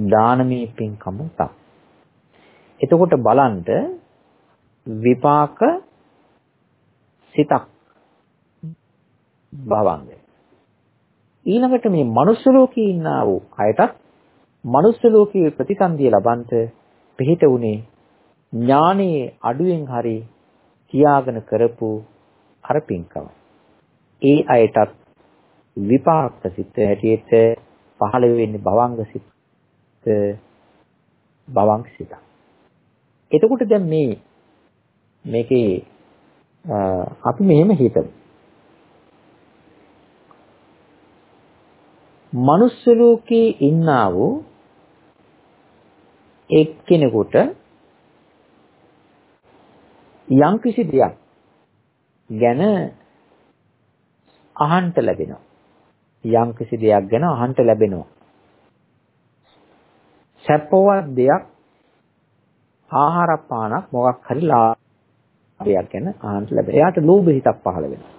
දානමය පින්කම තමයි. එතකොට බලන්න විපාක සිතක් භවංගය. ඊළඟට මේ මනුස්ස ලෝකේ ඉන්නා වූ අයටත් මනුස්ස ලෝකයේ ප්‍රතිසන්දිය ලබන්ට පිහිට උනේ ඥානයේ අඩුවෙන් හරි තියාගෙන කරපු අර පින්කම. ඒ අයටත් විපාක සිත් හැටියට පහළ වෙන්නේ භවංග සිත් භවංග සිත. එතකොට දැන් මේ මේකේ අපි මෙහෙම හිතමු. මනුස්ස ලෝකේ ඉන්නා වූ එක්කෙනෙකුට යම්කිසි දෙයක් ගැන අහන්න ලැබෙනවා. යම්කිසි දෙයක් ගැන අහන්න ලැබෙනවා. සැපවත් දෙයක් ආහාර පානක් මොකක් හරි ලාභයක් ගැන අහන්න ලැබෙනවා. එයාට ලෝභ හිතක් පහළ වෙනවා.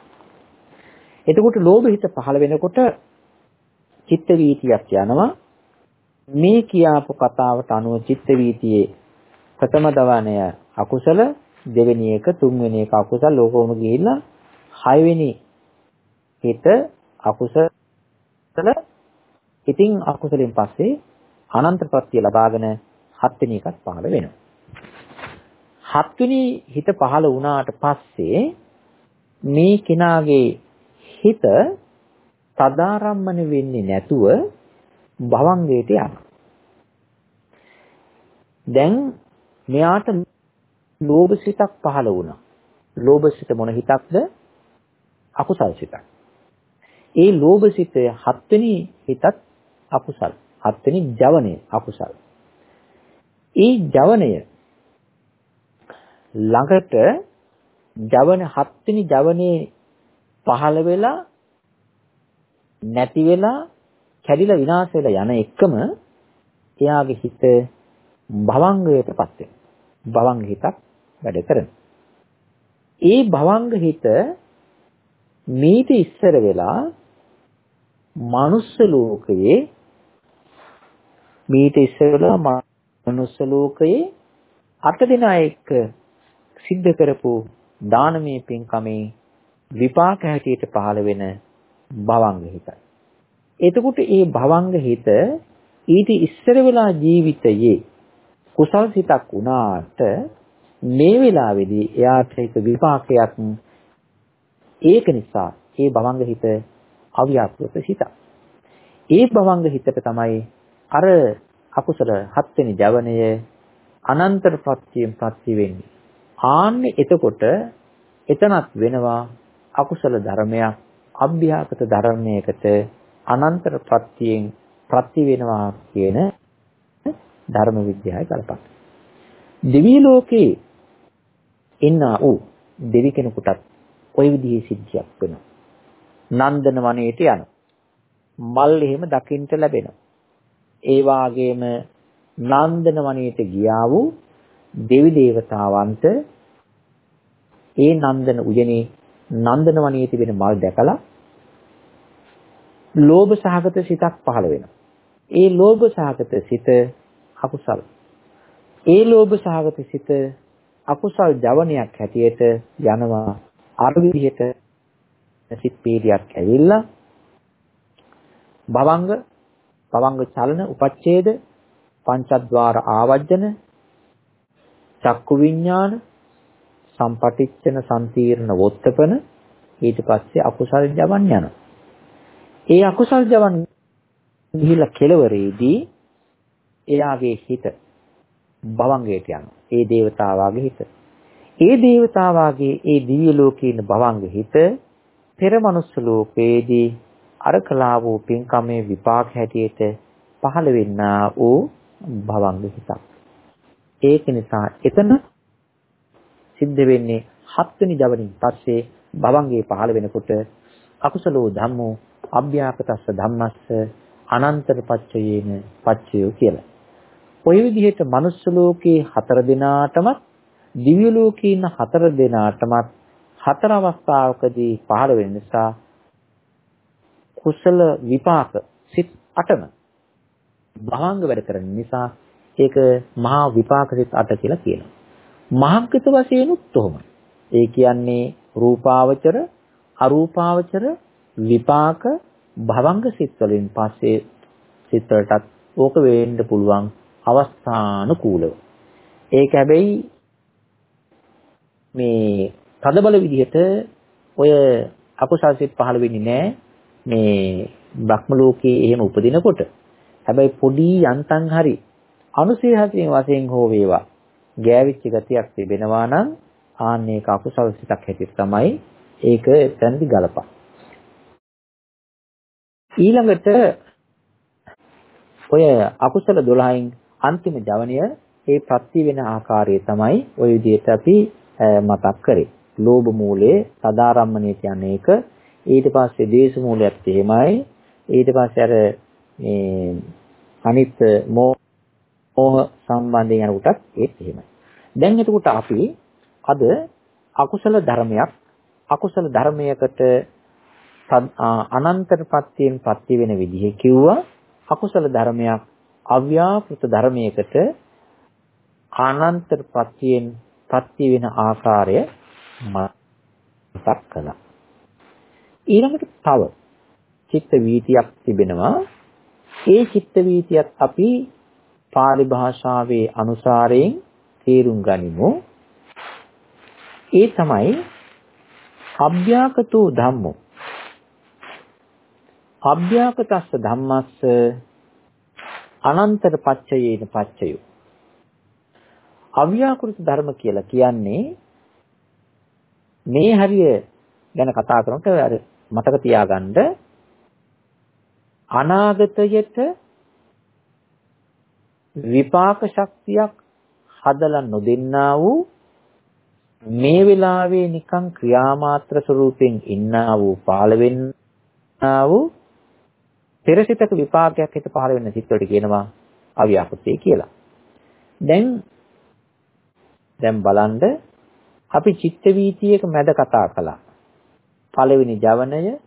එතකොට ලෝභ හිත පහළ වෙනකොට චිත්ත වීතියක් යනවා. මේ කියාපු කතාවට අනුව චිත්ත වීතියේ ප්‍රථම දවණය අකුසල දෙවෙනි එක තුන්වෙනි එක අකුසල ලෝකවම ගිහිල්ලා හයවෙනි හිත අකුසල ඉතින් අකුසලෙන් පස්සේ අනන්ත ප්‍රත්‍ය ලබාගෙන හත්වෙනි එකත් පහළ වෙනවා. හත්වෙනි හිත පහළ වුණාට පස්සේ මේ කෙනාගේ හිත සදාරම්මන වෙන්නේ නැතුව භවංගයට යනවා. දැන් මෙයාට ලෝභ සිතක් පහළ වුණා. ලෝභ සිත මොන හිතක්ද? අකුසල් සිතක්. ඒ ලෝභ සිතේ හත්වෙනි හිතත් අකුසල්. හත්වෙනි ජවනය අකුසල්. ඒ ජවනය ළඟට ජවන හත්වෙනි ජවනේ පහළ වෙලා නැති වෙලා කැඩිලා විනාශ වෙලා යන එකම එයාගේ හිත භවංගයටපත් වෙනවා. භවංග හිතක් වැඩ කරනවා. ඒ භවංග හිත මීට ඉස්සර වෙලා මනුස්ස ලෝකයේ මීට ඉස්සර වෙලා මනුස්ස ලෝකයේ අට දෙනා එක්ක සිද්ධ කරපු දානමය පින්කමේ විපාක හැටියට පහළ වෙන භවංග හිතයි. එතකොට මේ භවංග හිත ඊට ඉස්සර වෙලා ජීවිතයේ කුසල් සිතක් වුණාට මේ වෙලාවේදී එයාට ඒක විපාකයක් ඒක නිසා ඒ භවංග හිත අව්‍යාකෘත හිත. ඒ භවංග හිතට තමයි අර අකුසල හත්වෙනි ජවනය අනන්තර ප්‍රත්‍යයෙන් ප්‍රත්‍ය වෙන්නේ. ආන්නේ එතකොට එතනත් වෙනවා අකුසල ධර්මයක් අභ්‍යාගත ධර්මයකට අනන්තර ප්‍රත්‍යයෙන් ප්‍රති වෙනවා කියන ධර්ම විද්‍යාවේ කල්පක්. දිවි ලෝකේ ඉන්න ඌ දෙවි කෙනෙකුටත් ওই විදිහේ සිද්ධියක් වෙනවා. නන්දන වනයේට යන. මල් එහෙම දකින්න ලැබෙනවා. ඒ වාගේම නන්දන වනයේට ගියා වූ දෙවි දේවතාවන්ට ඒ නන්දන උයනේ නන්දන වනයේ තිබෙන මල් දැකලා ලෝභ සහගත සිතක් පහළ වෙනවා. ඒ ලෝභ සහගත සිත අකුසල. ඒ ලෝභ සහගත සිත අකුසල් ජවනයක් හැටියට යනවා අර විදිහට සිත් පීඩියක් ඇවිල්ලා භවංග භවංග චලන උපච්ඡේද පංචද්වාර ආවජ්ජන චක්කු විඥාන සම්පටිච්ඡන සම්තීර්ණ වොත්තපන ඊට පස්සේ අකුසල් ජවන් යනවා. ඒ අකුසල් ජවන් ගිහිලා කෙලවරේදී එයාගේ හිත භවංගයට යනවා. ඒ దేవතාවාගේ හිත. ඒ దేవතාවාගේ ඒ දිව්‍ය ලෝකේ ඉන්න භවංග හිත පෙර මනුස්ස ලෝකයේදී අර කලාව වූ පින්කමේ විපාක හැටියට පහළ වෙන්නා වූ භවංග හිතක්. ඒක නිසා එතන සිද්ධ වෙන්නේ හත්වෙනි දවනින් පස්සේ භවංගේ පහළ වෙනකොට අකුසලෝ ධම්මෝ අභ්‍යාපතස්ස ධම්මස්ස අනන්තර පච්චයේන පච්චයෝ කියලා. ওই විදිහට මනුස්ස ලෝකේ හතර දෙනාටමත් දිව්‍ය ලෝකේ ඉන්න හතර දෙනාටමත් හතර අවස්ථාවකදී පහළ වෙන නිසා කුසල විපාක සිත් 8ම භාංග වැඩ කරන නිසා ඒක මහා විපාක සිත් 8 කියලා කියනවා. මහග්ගත වශයෙන්ුත් උහුමයි. ඒ කියන්නේ රූපාවචර අරූපාවචර විපාක භවංග සිත් වලින් පස්සේ සිත් වලටත් ඕක වෙන්න පුළුවන් අවස්ථානුකූලව. ඒක හැබැයි මේ තදබල විදිහට ඔය අකුසල් සිත් පහළ වෙන්නේ නැහැ මේ බ්‍රහ්ම ලෝකයේ එහෙම උපදිනකොට. හැබැයි පොඩි යන්තම් හරි අනුසය හසින් වශයෙන් හෝ වේවා ගෑවිච්ච ගතියක් තිබෙනවා නම් ආන්නේ ඒක අකුසල සිතක් හැටියට තමයි ඒක එතනදි ගලපා. ඊළඟට ඔය අකුසල 12න් අන්තිම ජවනය ඒ ප්‍රත්‍ය වෙන ආකාරය තමයි ওই විදිහට අපි මතක් කරේ. ලෝභ මූලයේ සදාරම්මණය කියන්නේ ඒක. ඊට පස්සේ ද්වේෂ මූලයත් එහෙමයි. ඊට පස්සේ අර මේ අනිත් මෝහ සම්බන්ධයෙන් යනකොටත් ඒත් එහෙමයි. දැන් එතකොට අපි අද අකුසල ධර්මයක් අකුසල ධර්මයකට අනන්තර පත්‍යයෙන් පත්‍ය වෙන විදිහ කිව්වා අකුසල ධර්මයක් අව්‍යාකෘත ධර්මයකට ආනන්තර පත්‍යයෙන් පත්‍ය වෙන ආකාරය මතක් කළා. ඊළඟට තව චිත්ත වීතියක් තිබෙනවා. ඒ චිත්ත වීතියත් අපි පාලි භාෂාවේ අනුසාරයෙන් තේරුම් ගනිමු. ඒ තමයි අභ්‍යාකතෝ ධම්මෝ. අභ්‍යාකතස්ස ධම්මස්ස අනන්තර පච්චයේන පච්චයෝ. අව්‍යාකෘත ධර්ම කියලා කියන්නේ මේ හරිය ගැන කතා කරනකොට අර මතක තියාගන්න අනාගතයට විපාක ශක්තියක් හදලා නොදෙන්නා වූ මේ වෙලාවේ නිකන් ක්‍රියාමාත්‍ර ස්වරූපෙන් ඉන්නා වූ පාළ වෙන්නා වූ පෙරසිතක විපාකයක් හිත පහළ වෙන සිත් වලට කියනවා අව්‍යාකෘතය කියලා. දැන් දැන් බලන්න අපි චිත්ත වීතියක මැද කතා කළා. පළවෙනි ජවනය,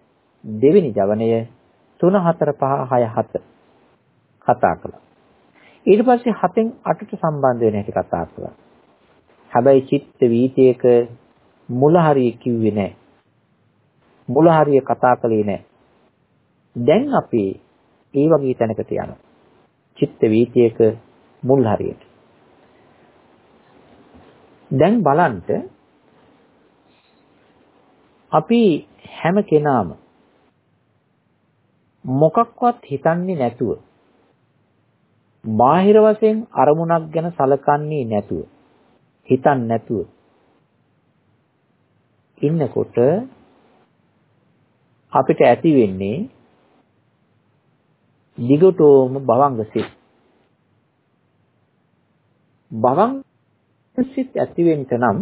දෙවෙනි ජවනය, 3 4 5 6 7 කතා කළා. ඊට පස්සේ 7න් 8ට සම්බන්ධ වෙන හැටි කතා කළා. හැබැයි චිත්ත වීතියක මුල හරිය කිව්වේ නැහැ. මුල හරිය කතා කළේ නැහැ. දැන් අපි ඒ වගේ තැනකට යනවා. චිත්ත වීතියක මුල් හරියට. දැන් බලන්න අපි හැම කෙනාම මොකක්වත් හිතන්නේ නැතුව බාහිර වශයෙන් අරමුණක් ගැන සලකන්නේ නැතුව හිතන්නේ නැතුව ඉන්නකොට අපිට ඇති වෙන්නේ දිගටම භවංග සිත්. භවංග සිත් ඇති වෙන්න නම්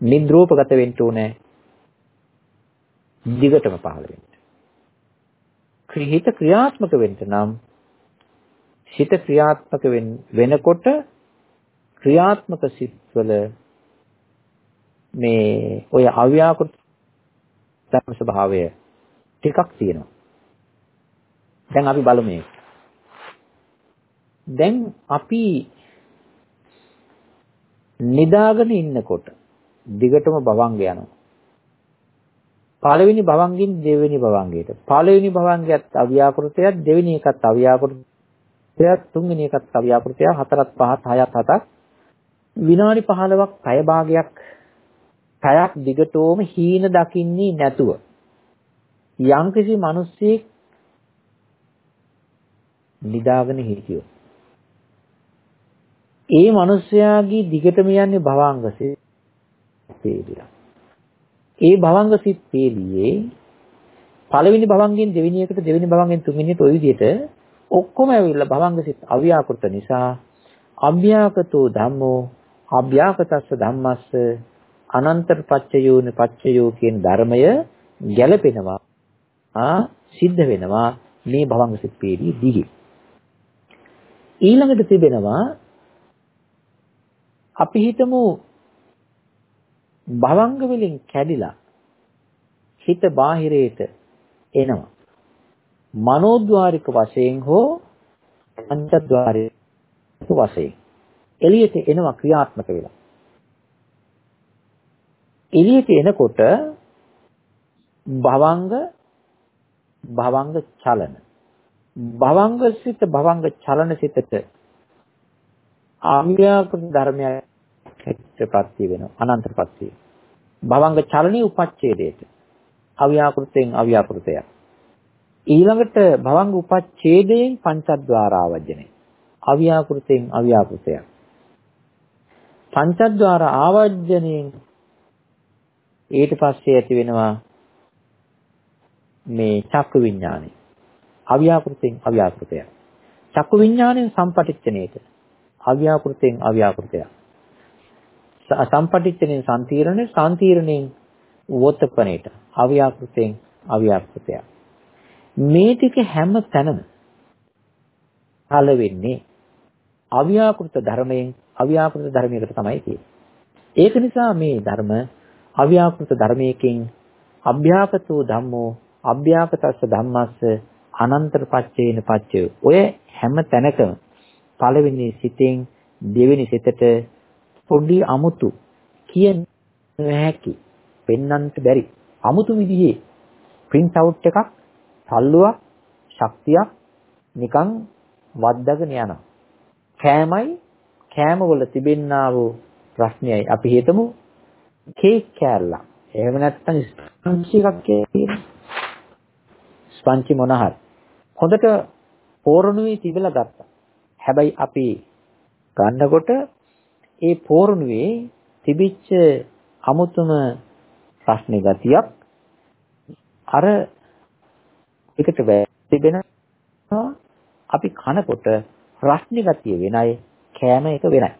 නිද්‍රෝපගත වෙන්න ඕනේ. දිගටම පහළ වෙන්න. හිත ක්‍රියාත්මක වෙන්න නම් හිත ක්‍රියාත්මක වෙනකොට ක්‍රියාත්මක සිත්වල මේ ඔය අව්‍යාකෘත ධර්ම ස්වභාවය ටිකක් තියෙනවා. දැන් අපි බලමු මේක. දැන් අපි නිදාගෙන ඉන්නකොට දිගටම භවංග යනවා. පළවෙනි භවංගෙන් දෙවෙනි භවංගයට. පළවෙනි භවංගයත් අව්‍යාකෘතයක් දෙවෙනි එකත් අව්‍යාකෘතයක් තුන්වෙනි එකත් අව්‍යාකෘතයක් හතරත් පහත් හයත් හතක් විනාඩි 15ක් පැය භාගයක් පැයක් දිගටම හීන දකින්නේ නැතුව යම්කිසි මිනිස්සෙක් නිදාගෙන හිටියොත් ඒ මිනිස්යාගේ දිගටම යන්නේ භවංගසේ පේලිලා. ඒ භවංග සිත් පේලියේ පළවෙනි භවංගෙන් දෙවෙනි එකට දෙවෙනි භවංගෙන් තුන්වෙනිට ওই විදිහට ඔක්කොම ඇවිල්ලා භවංග සිත් අව්‍යාකෘත නිසා අභ්‍යාකතෝ ධම්මෝ අභ්‍යාකතස්ස ධම්මස්ස අනන්තර පච්චයෝන පච්චයෝ කියන ධර්මය ගැළපෙනවා ආ සිද්ධ වෙනවා මේ භවංග සිත් පේදී දිගි ඊළඟට තිබෙනවා අපි හිතමු භවංග වලින් කැඩිලා හිත බාහිරයට එනවා. මනෝද්වාරික වශයෙන් හෝ පංචද්වාරික වශයෙන් එළියට එනවා ක්‍රියාත්මක වෙලා. එළියට එනකොට භවංග භවංග චලන භවංග සිත භවංග චලන සිතට ආම්‍යාකෘත ධර්මයක් ප්‍රත්‍ය වෙනවා අනන්තපත්‍ය භවංග චලනයේ උපච්ඡේදයට අව්‍යාකෘතයෙන් අව්‍යාකෘතය ඊළඟට භවංග උපච්ඡේදයෙන් පංචද්වාර ආවර්ජනය අව්‍යාකෘතයෙන් අව්‍යාකෘතය පංචද්වාර ආවර්ජනයෙන් ඊට පස්සේ ඇති වෙනවා මේ චක්කු විඥානය. අව්‍යාකෘතයෙන් අව්‍යාකෘතය චක්කු විඥාණයෙන් සම්පටිච්ඡනේට අව්‍යාකෘතෙන් අව්‍යාකෘතය. සම්පටිච්ඡනෙන් සම්තිරණේ සම්තිරණෙන් වෝතපණේට අව්‍යාකෘතෙන් අව්‍යාකෘතය. මේ ටික හැම තැනම පළ වෙන්නේ අව්‍යාකෘත ධර්මයෙන් අව්‍යාකෘත ධර්මයකට තමයි තියෙන්නේ. ඒක නිසා මේ ධර්ම අව්‍යාකෘත ධර්මයකින් අභ්‍යාකතෝ ධම්මෝ අභ්‍යාකතස්ස ධම්මස්ස අනන්තර පච්චේන පච්චය. ඔය හැම තැනකම පළවෙනි සිතෙන් දෙවෙනි සිතට පොඩි අමුතු කියන හැකි පෙන්වන්නට බැරි. අමුතු විදිහේ print out එකක් තල්ලුවක් ශක්තියක් නිකන් වද්දාගෙන යනවා. කෑමයි කෑම වල තිබෙන්නා වූ ප්‍රශ්නයයි. අපි හිතමු කේක් කෑල්ලක්. එහෙම නැත්නම් ස්පන්ච් එකක් කියන ස්පන්ච් මොන හරි හොඳට පෝරණුවේ තිබිලා ගත්තා හැබැයි අපි ගන්නකොට ඒ පෝරණුවේ තිබිච්ච අමුතුම ප්‍රශ්නේ ගතියක් අර එකට වැදෙන අපි කනකොට රස්නි ගතිය වෙනයි කෑම එක වෙනයි.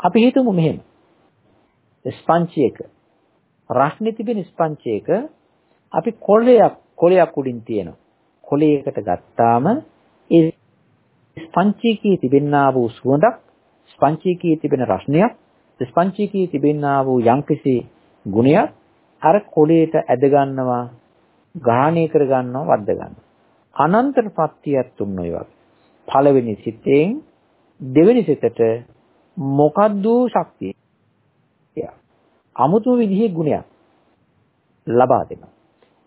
අපි හිතමු මෙහෙම. ස්පංචි එක රස්නි තිබෙන ස්පංචි එක අපි කොළයක් කොළයක් උඩින් තියෙනවා. කොළයකට ගත්තාම ඒ ස්පංචීකී තිබෙන්නා වූ සුවඳක් ස්පංචීකී තිබෙන රසණයක් ස්පංචීකී තිබෙන්නා වූ යම්කිසි ගුණයක් අර කොළේට ඇද ගන්නවා ගාහණය කර ගන්නවා වද්ද ගන්නවා. අනන්තර පත්‍යයක් තුන් ඔය වගේ. පළවෙනි සිතෙන් දෙවෙනි සිතට මොකද්ද ශක්තිය? අමුතු විදිහේ ගුණයක් ලබා දෙනවා.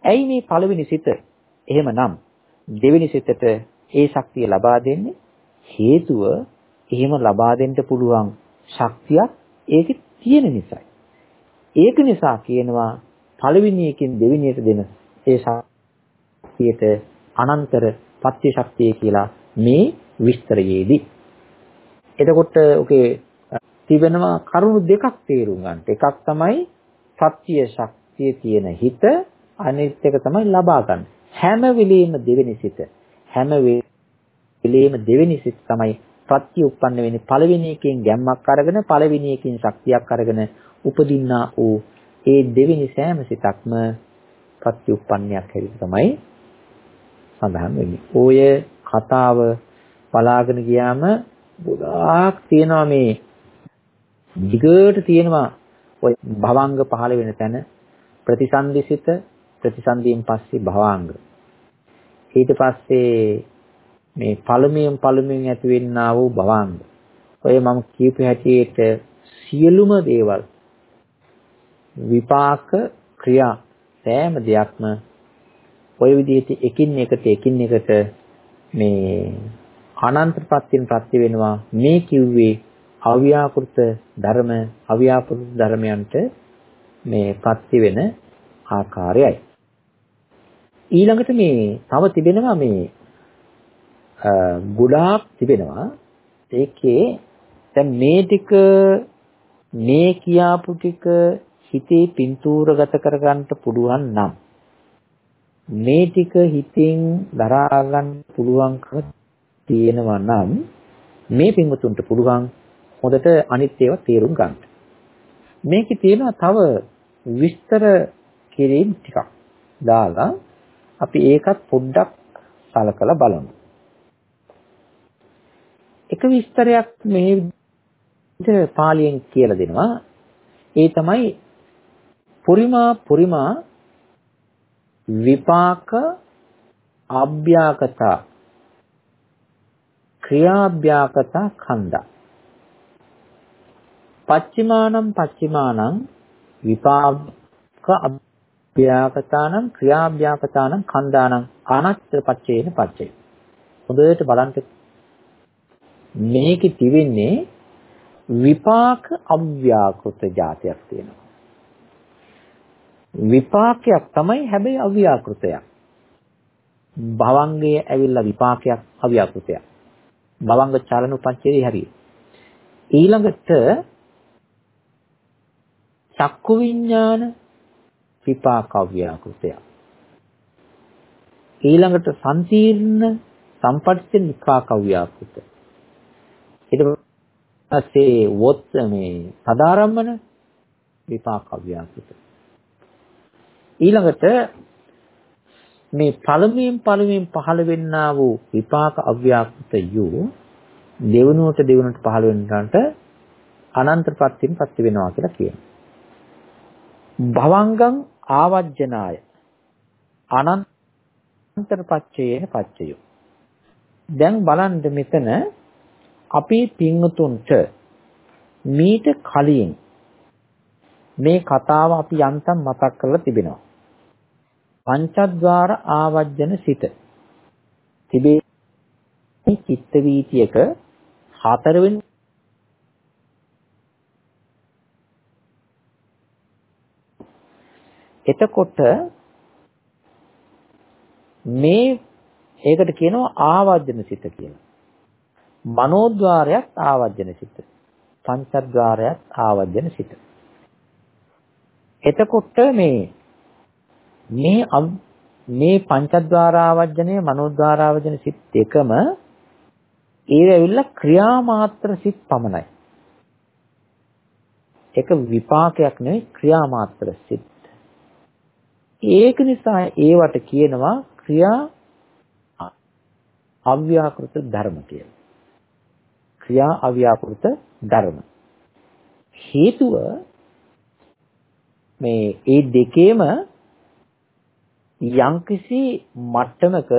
ඇයි මේ පළවෙනි සිත? එහෙමනම් දෙවෙනි සිතට ඒ ශක්තිය ලබා දෙන්නේ හේතුව එහෙම ලබා දෙන්න පුළුවන් ශක්තියක් ඒකේ තියෙන නිසායි. ඒක නිසා කියනවා පළවෙනි එකෙන් දෙවෙනි එකට දෙන ඒ ශක්තියට අනන්තර පත්‍ය ශක්තිය කියලා මේ විස්තරයේදී. එතකොට ඔකේ තිබෙනවා කරුණු දෙකක් තේරුම් ගන්න. එකක් තමයි පත්‍ය ශක්තිය තියෙන හිත අනිත් එක තමයි ලබා ගන්න. හැම වෙලෙම දෙවෙනි සිත හැම වෙලේම දෙවෙනි සිත් තමයි ප්‍රත්‍ය උප්පන්න වෙන්නේ පළවෙනි එකෙන් ගැම්මක් අරගෙන පළවෙනි එකෙන් ශක්තියක් අරගෙන උපදින්නා වූ ඒ දෙවෙනි සෑම සිතක්ම ප්‍රත්‍ය උප්පන්නයක් හැටියට තමයි සඳහන් වෙන්නේ. ඔය කතාව බලාගෙන ගියාම ගොඩාක් තියෙනවා මේ දිගට තියෙනවා ඔය භවංග පහළ වෙන තැන ප්‍රතිසන්දිසිත ප්‍රතිසන්දියෙන් පස්සේ භවාංග. ඊට පස්සේ මේ පළමුවෙන් පළමුවෙන් ඇති වෙන්නා වූ භවාංග. ඔය මම කියපු හැටියට සියලුම දේවල් විපාක ක්‍රියා සෑම දෙයක්ම ඔය විදිහට එකින් එකට එකින් එකට මේ අනන්ත ප්‍රත්‍යයෙන් ප්‍රත්‍ය වෙනවා. මේ කිව්වේ අව්‍යාකෘත ධර්ම අව්‍යාකෘත ධර්මයන්ට මේ ප්‍රත්‍ය වෙන ආකාරයයි. ඊළඟට මේ තව තිබෙනවා මේ ගොඩාක් තිබෙනවා ඒකේ දැන් මේ ටික මේ කියාපු ටික හිතේ පින්තූරගත කරගන්න පුළුවන් නම් මේ ටික හිතින් දරා ගන්න පුළුවන්කම තියෙනවා නම් මේ පින්වතුන්ට පුළුවන් හොඳට අනිත් ඒවා තේරුම් ගන්න. මේකේ තියෙනවා තව විස්තර කිරීම් ටිකක් දාලා අපි ඒකත් පොඩ්ඩක් සලකලා බලමු. එක විස්තරයක් මේ විදිහට පාලියෙන් කියලා දෙනවා. ඒ තමයි පුරිමා පුරිමා විපාක අභ්‍යාකත ක්‍රියාභ්‍යාකත ඛණ්ඩා පච්චිමානම් පච්චිමානම් විපාක අභ්‍යාකතානම් ක්‍රියාභ්‍යාකතානම් ඛණ්ඩානම් අනත්තර පච්චේන පච්චේ හොඳට බලන්න මේකේ තිබෙන්නේ විපාක අව්‍යාකෘත જાතියක් තියෙනවා විපාකයක් තමයි හැබැයි අව්‍යාකෘතයක්. භවංගයේ ඇවිල්ලා විපාකයක් අව්‍යාකෘතයක්. භවංග චලන උපච්ඡේදය හරියි. ඊළඟට චක්කු විඥාන විපාක අව්‍යාකෘතයක්. ඊළඟට සම්තිර්ණ සම්පටිච්ච විපාක අව්‍යාකෘත. ඊට පස්සේ වොත් මේ සදාරම්මන විපාක අව්‍යාකෘත. ඊළඟට මේ පළමුවෙන් පළමුවෙන් පහළ වෙන්නා වූ විපාක අව්‍යාකෘත යු දෙවනුවට දෙවනුවට පහළ වෙනකට අනන්ත ප්‍රත්‍යයෙන් පත්‍ය වෙනවා කියලා කියනවා. භවංගං ආවජ්ජනාය අනන්තර පච්චයේන පච්චයෝ. දැන් බලන්න මෙතන අපේ පින්වතුන්ට මීට කලින් මේ කතාව අපි යන්තම් මතක් කරලා තිබෙනවා. පංචද්වාර ආවජ්ජන සිත. තිබේ චිත්ත වීතියක හතරවෙනි එතකොට මේ ඒකට කියනවා ආවජ්ජන සිත කියලා. මනෝද්වාරයත් ආවජ්ජන සිත. පංචද්වාරයත් ආවජ්ජන සිත. එතකොට මේ මේ මේ පංචද්වාරාවජනය මනෝද්වාරාවජන සිත් දෙකම ඒ ඇවිල්ලා ක්‍රියාමාත්‍ර සිත් පමණයි. ඒක විපාකයක් නෙවෙයි ක්‍රියාමාත්‍ර සිත්. ඒක නිසා ඒවට කියනවා ක්‍රියා අව්‍යාකෘත ධර්ම කියලා. ක්‍රියා අව්‍යාකෘත ධර්ම. හේතුව මේ ඒ දෙකේම යම්කිසි මට්ටමක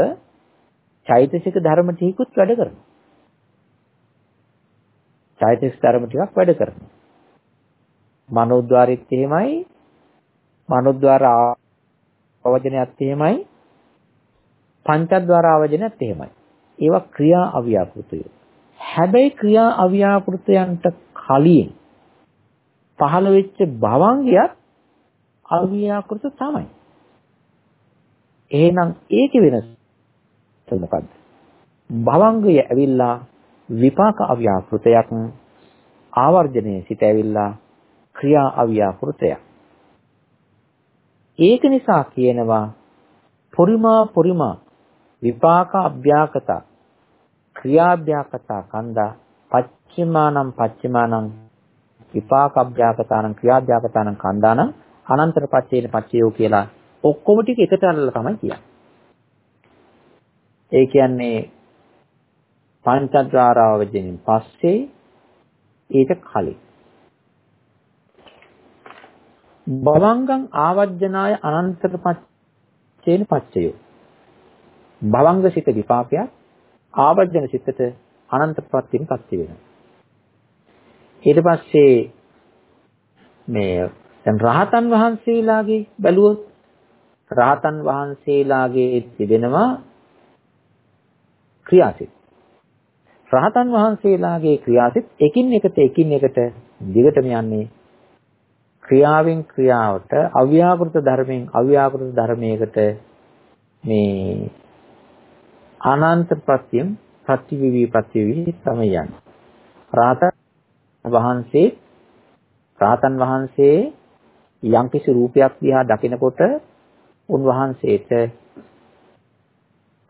චෛතසික ධර්ම ටිකකුත් වැඩ කරනවා. චෛතසික ධර්ම ටිකක් වැඩ කරනවා. මනෝද්වාරෙත් එහෙමයි. මනෝද්වාර ආවජනයත් එහෙමයි. පංචද්වාර ආවජනයත් එහෙමයි. ඒවා ක්‍රියා අව්‍යාකෘතය. හැබැයි ක්‍රියා අව්‍යාකෘතයන්ට කලින් පහළ වෙච්ච භවංගියත් අව්‍යාකෘත තමයි. එහෙනම් ඒකේ වෙනස මොකද්ද? භවංගය ඇවිල්ලා විපාක අව්‍යාකෘතයක් ආවර්ජනයේ සිට ඇවිල්ලා ක්‍රියා අව්‍යාකෘතයක්. ඒක නිසා කියනවා පුරිමා පුරිමා විපාක අභ්‍යාකත ක්‍රියාභ්‍යාකතා කන්දා පච්චමානම් පච්චමානම් විපාකභ්‍යාකතානම් ක්‍රියාභ්‍යාකතානම් කන්දානම් අනන්තර පච්චේන පච්චයෝ කියලා ඔක්කොම ටික එකට අල්ලලා තමයි කියන්නේ. ඒ කියන්නේ පංචද්වාරාවජනින් පස්සේ ඊට කලින් භවංගං ආවජ්ජනාය අනන්තර පච්චේන පච්චයෝ භවංග සිත විපාකයක් ආවර්ජන සිතට අනන්ත ප්‍රත්‍යයෙන් පත්‍ය වෙනවා. ඊට පස්සේ මේ දැන් රහතන් වහන්සේලාගේ බැලුවොත් රහතන් වහන්සේලාගේ තිබෙනවා ක්‍රියාසිත. රහතන් වහන්සේලාගේ ක්‍රියාසිත එකින් එකට එකින් එකට දිගටම යන්නේ ක්‍රියාවෙන් ක්‍රියාවට අව්‍යාකෘත ධර්මයෙන් අව්‍යාකෘත ධර්මයකට මේ අනන්ත ප්‍රත්‍යම් ප්‍රතිවිවි ප්‍රතිවිවි තමයි යන්නේ. රාතන් වහන්සේ රාතන් වහන්සේ යම්කිසි රූපයක් දිහා දකිනකොට උන්වහන්සේට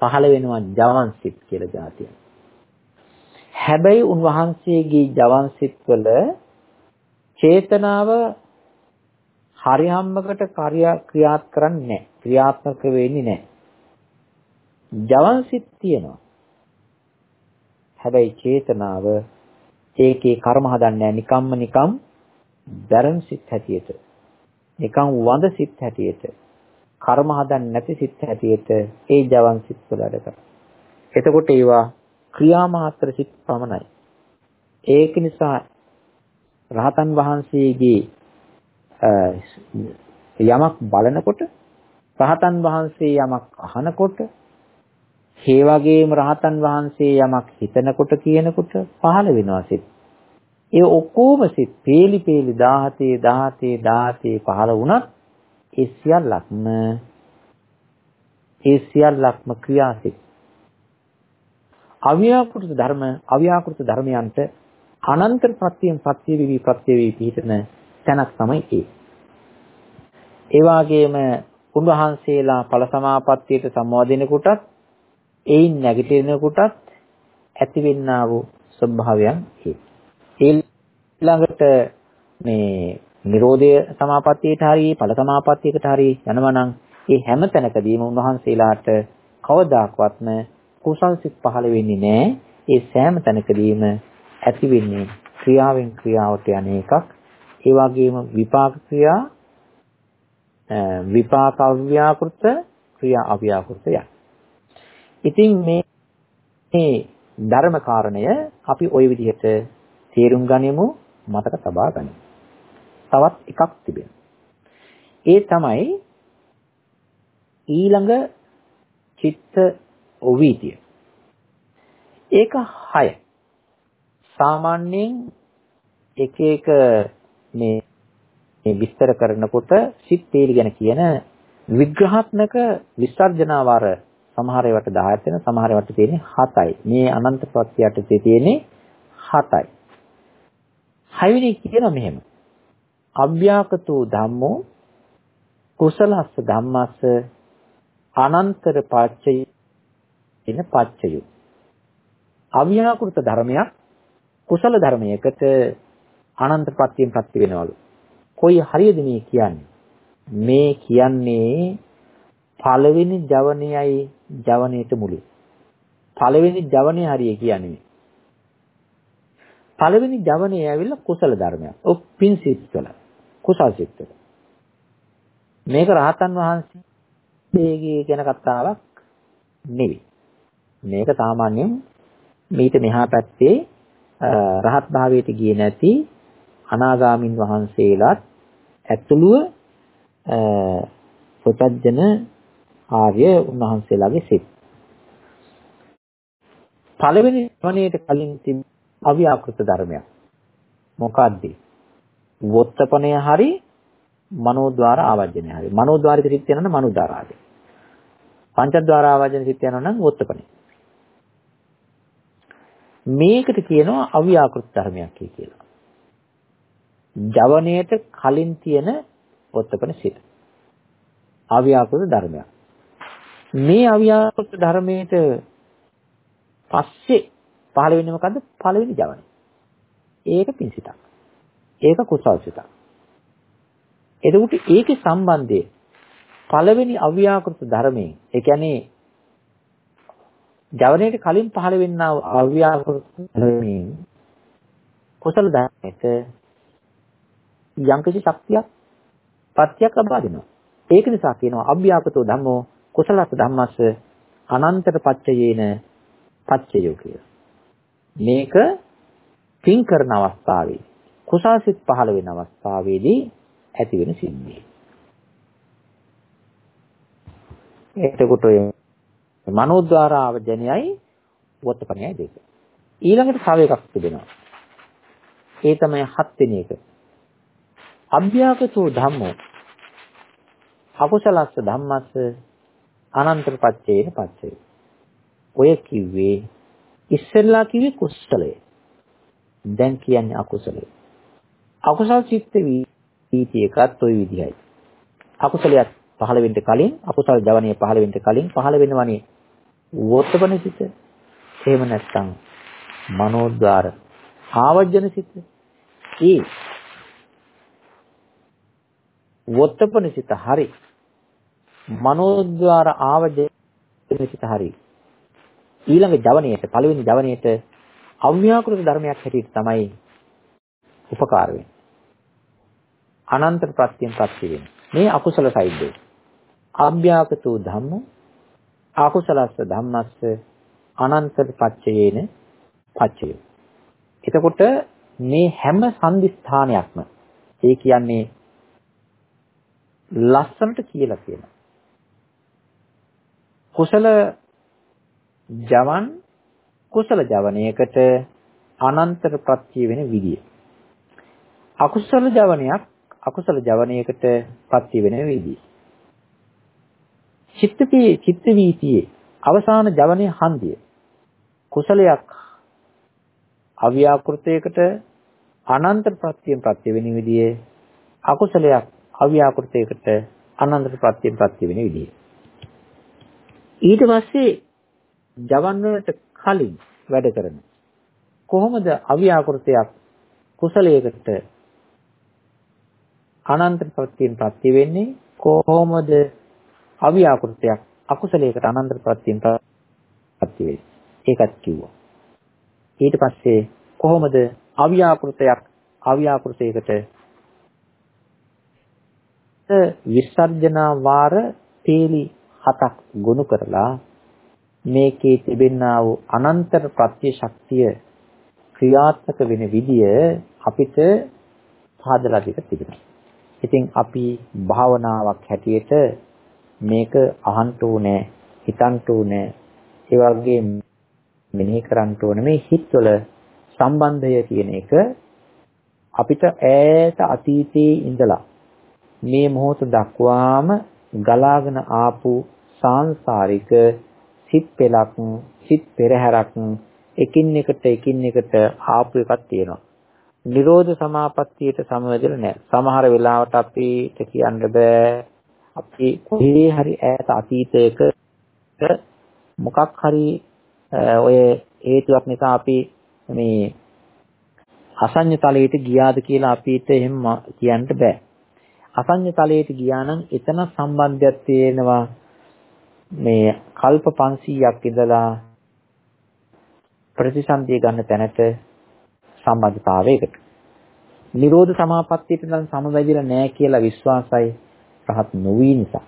පහළ වෙනවා ජවන්සිට කියලා જાතිය. හැබැයි උන්වහන්සේගේ ජවන්සිට වල චේතනාව හරියම්මකට ක්‍රියාත් කරන්නේ නැහැ. ක්‍රියාත්මක වෙන්නේ නැහැ. ජවන්සිට තියෙනවා. හැබැයි චේතනාව ඒකේ කර්ම හදන්නේ නිකම්ම නිකම් දරන් සිත් හැටියට. නිකම් වඳ සිත් හැටියට. කර්ම හදන්නේ නැති සිත් හැටියට ඒ ජවන් සිත් වල වැඩ කරනවා. එතකොට ඒවා ක්‍රියාමාත්‍ර සිත් පමණයි. ඒක නිසා රහතන් වහන්සේගේ යමක් බලනකොට රහතන් වහන්සේ යමක් අහනකොට ඒ වගේම රහතන් වහන්සේ යමක් හිතනකොට කියනකොට පහළ වෙනවා සිත්. ඒ ඔක්කොම සිත් පේලි පේලි 17 17 17 පහළ වුණත් ඒ සියල්ලක්ම ඒ සියල්ලක්ම ක්‍රියාසිත. අව්‍යාකෘත ධර්ම අව්‍යාකෘත ධර්මයන්ට අනන්ත ප්‍රත්‍යයෙන් ප්‍රත්‍ය විවි ප්‍රත්‍ය විවි පිහිටන තැනක් තමයි ඒ. ඒ වගේම උන්වහන්සේලා ඵල සමාපත්තියට සම්බන්ධ කොටත් ඒයින් නැගිටින කොටත් ඇතිවෙන්නා වූ ස්වභාවයන් ඒ. ඊළඟට මේ Nirodha සමාපත්තියට හරි ඵල සමාපත්තියකට හරි යනවා නම් ඒ හැම තැනකදීම උන්වහන්සේලාට කවදාකවත්ම කුසල් සිත් පහළ වෙන්නේ නැහැ. ඒ සෑම තැනකදීම ඇති වෙන්නේ ක්‍රියාවෙන් ක්‍රියාවට යන එකක්. ඒ වගේම විපාක ක්‍රියා විපාක අව්‍යාකෘත ක්‍රියා අව්‍යාකෘත යන. ඉතින් මේ මේ ධර්ම කාරණය අපි ওই විදිහට තේරුම් ගනිමු මතක තබා ගනිමු. තවත් එකක් තිබෙනවා. ඒ තමයි ඊළඟ චිත්ත ඔවිතිය. ඒක 6. සාමාන්‍යයෙන් එක එක මේ මේ විස්තර කරනකොට සිත් තේලි ගැන කියන විග්‍රහාත්මක විසර්ජනාවාර සමහර ඒවාට 10ක් තියෙනවා සමහර ඒවාට තියෙන්නේ 7යි. මේ අනන්ත ප්‍රත්‍යයට තියෙන්නේ 7යි. හයවෙනි කියන මෙහෙම. අභ්‍යාකතෝ ධම්මෝ කුසලස්ස ධම්මස්ස අනන්තර පාච්චය එන පාච්චය. අව්‍යාකෘත ධර්මයක් කුසල ධර්මයකට අනන්ත ප්‍රත්‍යයෙන් ප්‍රත්‍ය වෙනවලු. කොයි හරියද මේ කියන්නේ? මේ කියන්නේ පළවෙනි ජවනයයි ජවනයේට මුලයි. පළවෙනි ජවනය හරිය කියන්නේ. පළවෙනි ජවනය ඇවිල්ලා කුසල ධර්මයක්. ඔක් පින් සිත්වල. කුසල් සිත්වල. මේක රහතන් වහන්සේගේ ගැන කතාවක් නෙවෙයි. මේක සාමාන්‍යයෙන් මීට මෙහා පැත්තේ රහත් භාවයට ගියේ නැති අනාගාමින් වහන්සේලාත් ඇතුළුව පුතජන ආර්ය උන්වහන්සේලාගේ සිත්. පළවෙනි ශ්‍රවණයට කලින් තිබ අව්‍යාකෘත ධර්මයක්. මොකද්ද? වොත්තපණය හරි මනෝද්වාර ආවර්ජනය හරි. මනෝද්වාරික සිත් යනවා නම් මනෝද්වාරාදී. පංචද්වාර ආවර්ජන සිත් යනවා නම් වොත්තපණය. මේකට කියනවා අව්‍යාකෘත ධර්මයක් කියලා. ජවණයට කලින් තියෙන වොත්තපණ සිත්. අව්‍යාකෘත ධර්මයක්. මේ අව්‍යාකෘත ධර්මයට පස්සේ පහළ වෙන්නේ මොකද්ද? පළවෙනි ජවනය. ඒක පිංසිතක්. ඒක කුසල් සිතක්. එතකොට ඒකේ සම්බන්ධය පළවෙනි අව්‍යාකෘත ධර්මයෙන් ඒ කියන්නේ ජවනයේට කලින් පහළ වෙන්නා අව්‍යාකෘත ධර්මයෙන් කුසල ධර්මයට යම්කිසි ශක්තියක් පත්‍යක් ලබා දෙනවා. ඒක නිසා කියනවා අභ්‍යාකතෝ ධම්මෝ කුසලස ධම්මස්ස අනන්තර පච්චයේන පච්චයෝ කියලා. මේක පින් කරන අවස්ථාවේ කුසාසිත පහළ වෙන අවස්ථාවේදී ඇති වෙන සිද්ධිය. එතකොට ඔය මනෝද්වාරාව ජනයයි වොත්තපණයයි දෙක. ඊළඟට තව එකක් තිබෙනවා. ඒ තමයි හත් වෙනි එක. අභ්‍යාකතෝ ධම්මෝ අකුසලස්ස ධම්මස්ස අනන්තර පච්චේන පච්චය. ඔය කිව්වේ ඉස්සෙල්ලා කිව්වේ කුසලය. දැන් කියන්නේ අකුසලය. අකුසල් චිත්ත වීති එකත් ওই විදිහයි. අකුසලයක් පහළ වෙන්න කලින් අකුසල් ජවනීය පහළ වෙන්න කලින් පහළ වෙනවනේ වෝත්තපන සිත. එහෙම නැත්නම් මනෝද්වාර ආවර්ජන සිත. ඒ වොත්තපන සිත හරි මනෝද්වාර ආවජන සිත හරි ඊළඟ ජවනයේට පළවෙනි ජවනයේට අව්‍යාකෘත ධර්මයක් හැටියට තමයි උපකාර වෙන්නේ. අනන්ත ප්‍රත්‍යයෙන් ප්‍රත්‍ය වෙන්නේ. මේ අකුසල සයිඩ් එක ආභ්‍යාකතෝ ධම්ම අකුසලස්ස ධම්මස්ස අනන්ත පච්චයේන පච්චය. එතකොට මේ හැම සංදිස්ථානයක්ම ඒ කියන්නේ ලස්සනට කියලා කියනවා. කුසල ජවන් කුසල ජවනයකට අනන්තර ප්‍රත්‍ය වෙන විදිය. අකුසල ජවනයක් අකුසල ජවනයකට ප්‍රත්‍ය වෙන විදිය. චිත්තපී චිත්ත වීතියේ අවසාන ජවනයේ හන්දිය. කුසලයක් අව්‍යාකෘතයකට අනන්ත ප්‍රත්‍යයෙන් ප්‍රත්‍ය වෙන විදිය අකුසලයක් අව්‍යාකෘතයකට අනන්ත ප්‍රත්‍යයෙන් ප්‍රත්‍ය වෙන විදිය. ඊට පස්සේ ජවන් වලට කලින් වැඩ කරන කොහොමද අව්‍යාකෘතයක් කුසලයකට අනන්ත ප්‍රත්‍යයෙන් ප්‍රත්‍ය වෙන්නේ කොහොමද අව්‍යාකෘතයක් අකුසලයකට අනන්ත ප්‍රත්‍යයෙන් ප්‍රත්‍ය වෙන්නේ ඒකත් කිව්වා. ඊට පස්සේ කොහොමද අව්‍යාකෘතයක් අව්‍යාකෘතයකට විසර්ජනා වාර තේලි හතක් ගොනු කරලා මේකේ තිබෙනා වූ අනන්තර ප්‍රත්‍ය ශක්තිය ක්‍රියාත්මක වෙන විදිය අපිට සාදලා දෙක තිබෙනවා. ඉතින් අපි භාවනාවක් හැටියට මේක අහන්න ඕනේ, හිතන්න ඕනේ, ඒ වගේ මෙනෙහි කරන්න ඕනේ මේ හිතවල සම්බන්ධය කියන එක අපිට ඈත අතීතයේ ඉඳලා මේ මොහොත දක්වාම ගලාගෙන ආපු සාංශාරික සිත් පෙලක් සිත් පෙරහැරක් එකින් එකට එකින් එකට ආපු එකක් තියෙනවා. නිරෝධ සමාපත්තියට සමවැදෙලා නැහැ. සමහර වෙලාවට අපිට කියන්න බෑ අපි කොහේ හරි ඈත අතීතයක මොකක් හරි ඔය හේතුවක් නිසා අපි මේ අසඤ්ඤ තලයට ගියාද කියලා අපිට එහෙම කියන්න බෑ. අසඤ්ඤ තලයට ගියා නම් එතන සම්බන්ධයක් තියෙනවා මේ කල්ප 500ක් ඉඳලා ප්‍රතිසන්දිය ගන්න තැනට සම්බන්ධතාවයකට. නිරෝධ සමාපත්තියට නම් සමවැදිලා නැහැ කියලා විශ්වාසයි රහත් නොවී නිසා.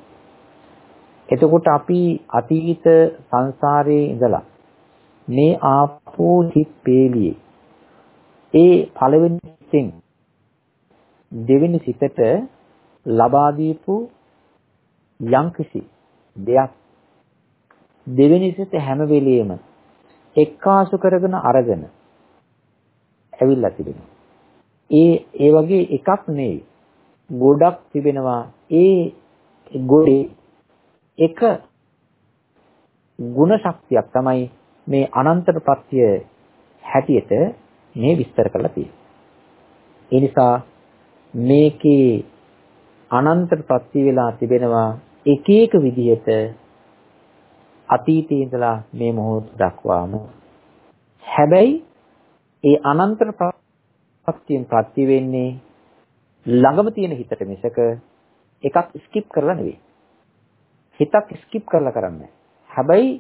එතකොට අපි අතීත සංසාරයේ ඉඳලා මේ ආපෝ සිත් පේලියේ ඒ පළවෙනි සිතෙන් දෙවෙනි සිතට ලබා දීපු යම්කිසි දෙයක් දෙවෙනි සිත හැම වෙලෙම එක්කාසු කරගෙන අරගෙන ඇවිල්ලා තිබෙනවා. ඒ ඒ වගේ එකක් නෙවෙයි. ගොඩක් තිබෙනවා. ඒ ගොඩේ එක ಗುಣ ශක්තියක් තමයි මේ අනන්තර ප්‍රත්‍ය හැටියට මේ විස්තර කරලා තියෙන්නේ. ඒ නිසා මේකේ අනන්තර ප්‍රත්‍ය වෙලා තිබෙනවා එක එක විදිහට අතීතයේ ඉඳලා මේ මොහොත දක්වාම හැබැයි ඒ අනන්තර ප්‍රත්‍යයෙන් ප්‍රත්‍ය වෙන්නේ ළඟම තියෙන හිතට මිසක එකක් ස්කිප් කරලා නෙවෙයි. හිතක් ස්කිප් කරලා කරන්නේ. හැබැයි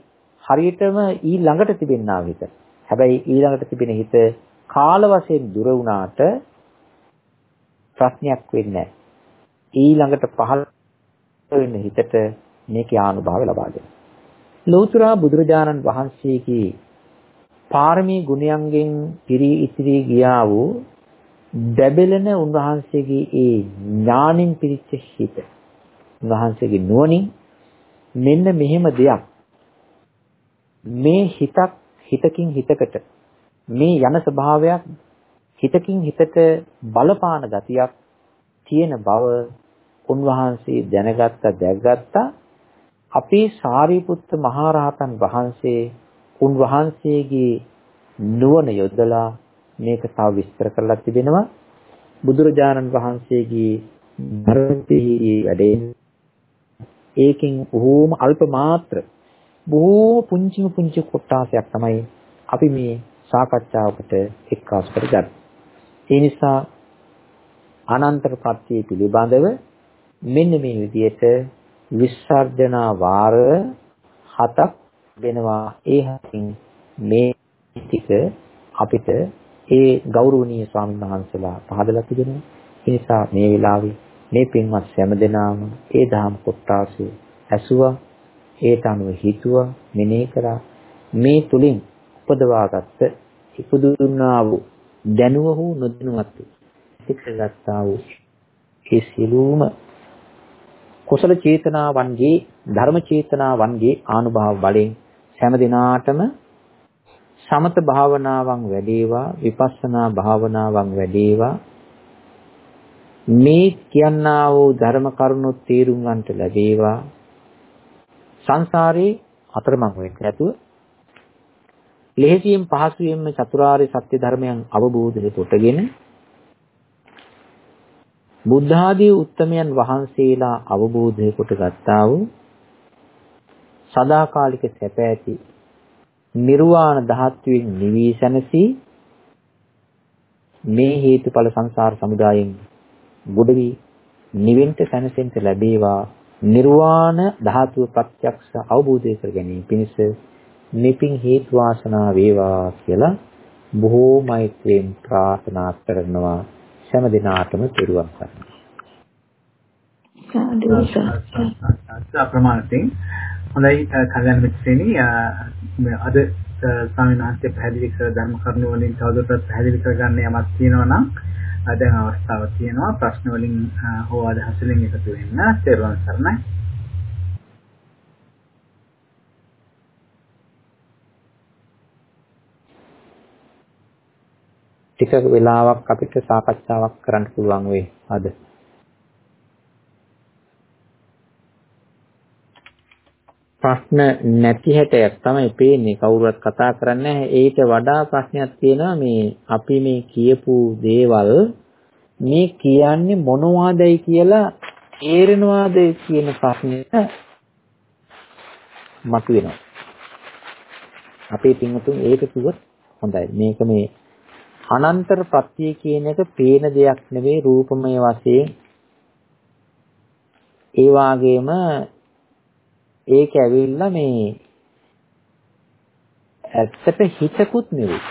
හරියටම ඊ ළඟට තිබෙනා හිත. හැබැයි ඊළඟට තිබෙන හිත කාල වශයෙන් දුර වුණාට ප්‍රශ්නයක් වෙන්නේ නැහැ. ඊළඟට පහළ වෙන හිතට මේකේ ආනුභාවය ලබා දෙනවා. ලෞතර බුදුරජාණන් වහන්සේගේ පාරමී ගුණයන්ගෙන් පිරී ඉතිරී ගියා වූ දැබෙලෙන උන්වහන්සේගේ ඒ ඥානින් පිරිච්ච හිත උන්වහන්සේගේ නුවණින් මෙන්න මෙහෙම දෙයක් මේ හිතක් හිතකින් හිතකට මේ යන ස්වභාවයක් හිතකින් හිතට බලපාන ගතියක් තියෙන බව උන්වහන්සේ දැනගත්ත දැක්ගත්තා අපේ සාරිපුත්ත මහරහතන් වහන්සේ උන්වහන්සේගේ නුවණ යොදලා මේක තව විස්තර කරලා තිබෙනවා බුදුරජාණන් වහන්සේගේ ධර්මයේ වැඩේ ඒකෙන් බොහෝම අල්ප මාත්‍ර බොහෝ පුංචිම පුංචි කොටාසයක් තමයි අපි මේ සාකච්ඡාවකට එක්කාසු කරගන්නේ. ඒ නිසා අනන්තර ප්‍රත්‍ය පිළිබඳව මෙන්න මේ විදිහට විසර්ජනා වාර හතක් වෙනවා. ඒ හතින් මේ ටික අපිට ඒ ගෞරවනීය ස්වාමීන් වහන්සේලා පහදලා තිබෙනවා. ඒ නිසා මේ වෙලාවේ මේ පින්වත් හැමදෙනාම ඒ දහම් කොටාසු ඇසුවා ඒට අනුව හිතුවා මෙනෙහි කරා මේ තුලින් උපදවාගත්ත ඉපදුනා වූ දැනුව වූ නොදැනුවත් සික්කගත්තා වූ ඒ සියලුම කුසල චේතනාවන්ගේ ධර්ම චේතනාවන්ගේ ආනුභාව බලයෙන් හැම දිනාටම සමත භාවනාවන් වැඩේවා විපස්සනා භාවනාවන් වැඩේවා. මේ කියන්නා වූ ධර්ම කරුණු තේරුම් ගන්නට ලැබේවා. සංසාරේ අතරමං වෙන්නේ නැතුව ලෙහෙසියෙන් පහසුවෙන්ම චතුරාර්ය සත්‍ය ධර්මයන් අවබෝධය කොටගෙන බුද්ධ ආදී උත්තමයන් වහන්සේලා අවබෝධය කොට ගත්තා වූ සදාකාලික සැප ඇති නිර්වාණ ධාතුවෙන් නිවී සැනසී මේ හේතුඵල සංසාර සමුදායෙන් ගොඩවි නිවෙන්ට සැනසෙන්න ලැබේවා. නිර්වාණ ධාතුව ප්‍රත්‍යක්ෂ අවබෝධය කර ගැනීම පිණිස මෙපින් හේතු වාසනා වේවා කියලා බොහෝ මෛත්‍රියෙන් ප්‍රාර්ථනා කරනවා. හැම දිනාටම පිරුවක් කරනවා. සාදු සාදු. අප්‍රමාණයෙන්. හොඳයි කල්යනා මිත්‍රෙනි අද ස්වාමීන් වහන්සේ පැහැදිලි කර ධර්ම කරුණු වලින් තවදුරටත් පැහැදිලි කරගන්න යමක් තියෙනවා නම් දැන් අවස්ථාවක් තියෙනවා. ප්‍රශ්න වලින් හෝ අදහස් වලින් එකතු වෙන්න. තෙරුවන් සරණයි ටික වෙලාවක් අපිට සාකච්ඡාවක් කරන්න පුළුවන් වෙයි අද. ප්‍රශ්න නැති හැටයක් තමයි පේන්නේ කවුරුවත් කතා කරන්නේ නැහැ. ඊට වඩා ප්‍රශ්නයක් තියෙනවා මේ අපි මේ කියපු දේවල් මේ කියන්නේ මොනවදයි කියලා තේරෙනවද කියන ප්‍රශ්නෙට මතුවෙනවා. අපේ පින්වතුන් ඒක කිව්වොත් හොඳයි. මේක මේ අනන්තර ප්‍රත්‍ය කියන එක පේන දෙයක් නෙවෙයි රූපමය වශයෙන්. ඒ වාගේම ඒක ඇවිල්ලා මේ ඇත්තට හිතකුත් නෙවෙයි.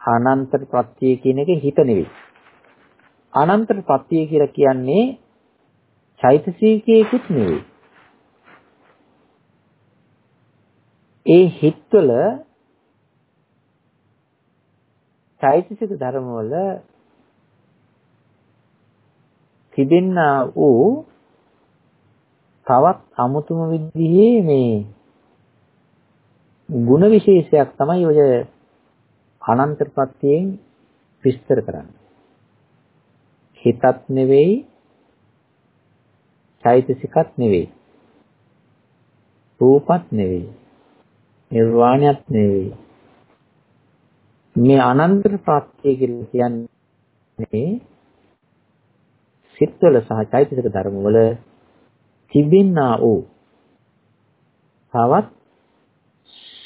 අනන්තර ප්‍රත්‍ය කියන එක හිත නෙවෙයි. අනන්තර ප්‍රත්‍ය කියලා කියන්නේ චෛතසිකයකුත් නෙවෙයි. ඒ හිතවල චෛතසික ධර්ම වල තිබෙනා වූ තවත් අමුතුම විදිහේ මේ ಗುಣ විශේෂයක් තමයි ඔය අනන්තපත්තියෙන් විස්තර කරන්නේ. හිතත් නෙවෙයි චෛතසිකත් නෙවෙයි. රූපත් නෙවෙයි. නිර්වාණයත් නෙවෙයි. මේ අනන්ත ප්‍රත්‍ය කියලා කියන්නේ සිත්වල සහ චෛතසික ධර්ම වල තිබෙනා වූ තවත්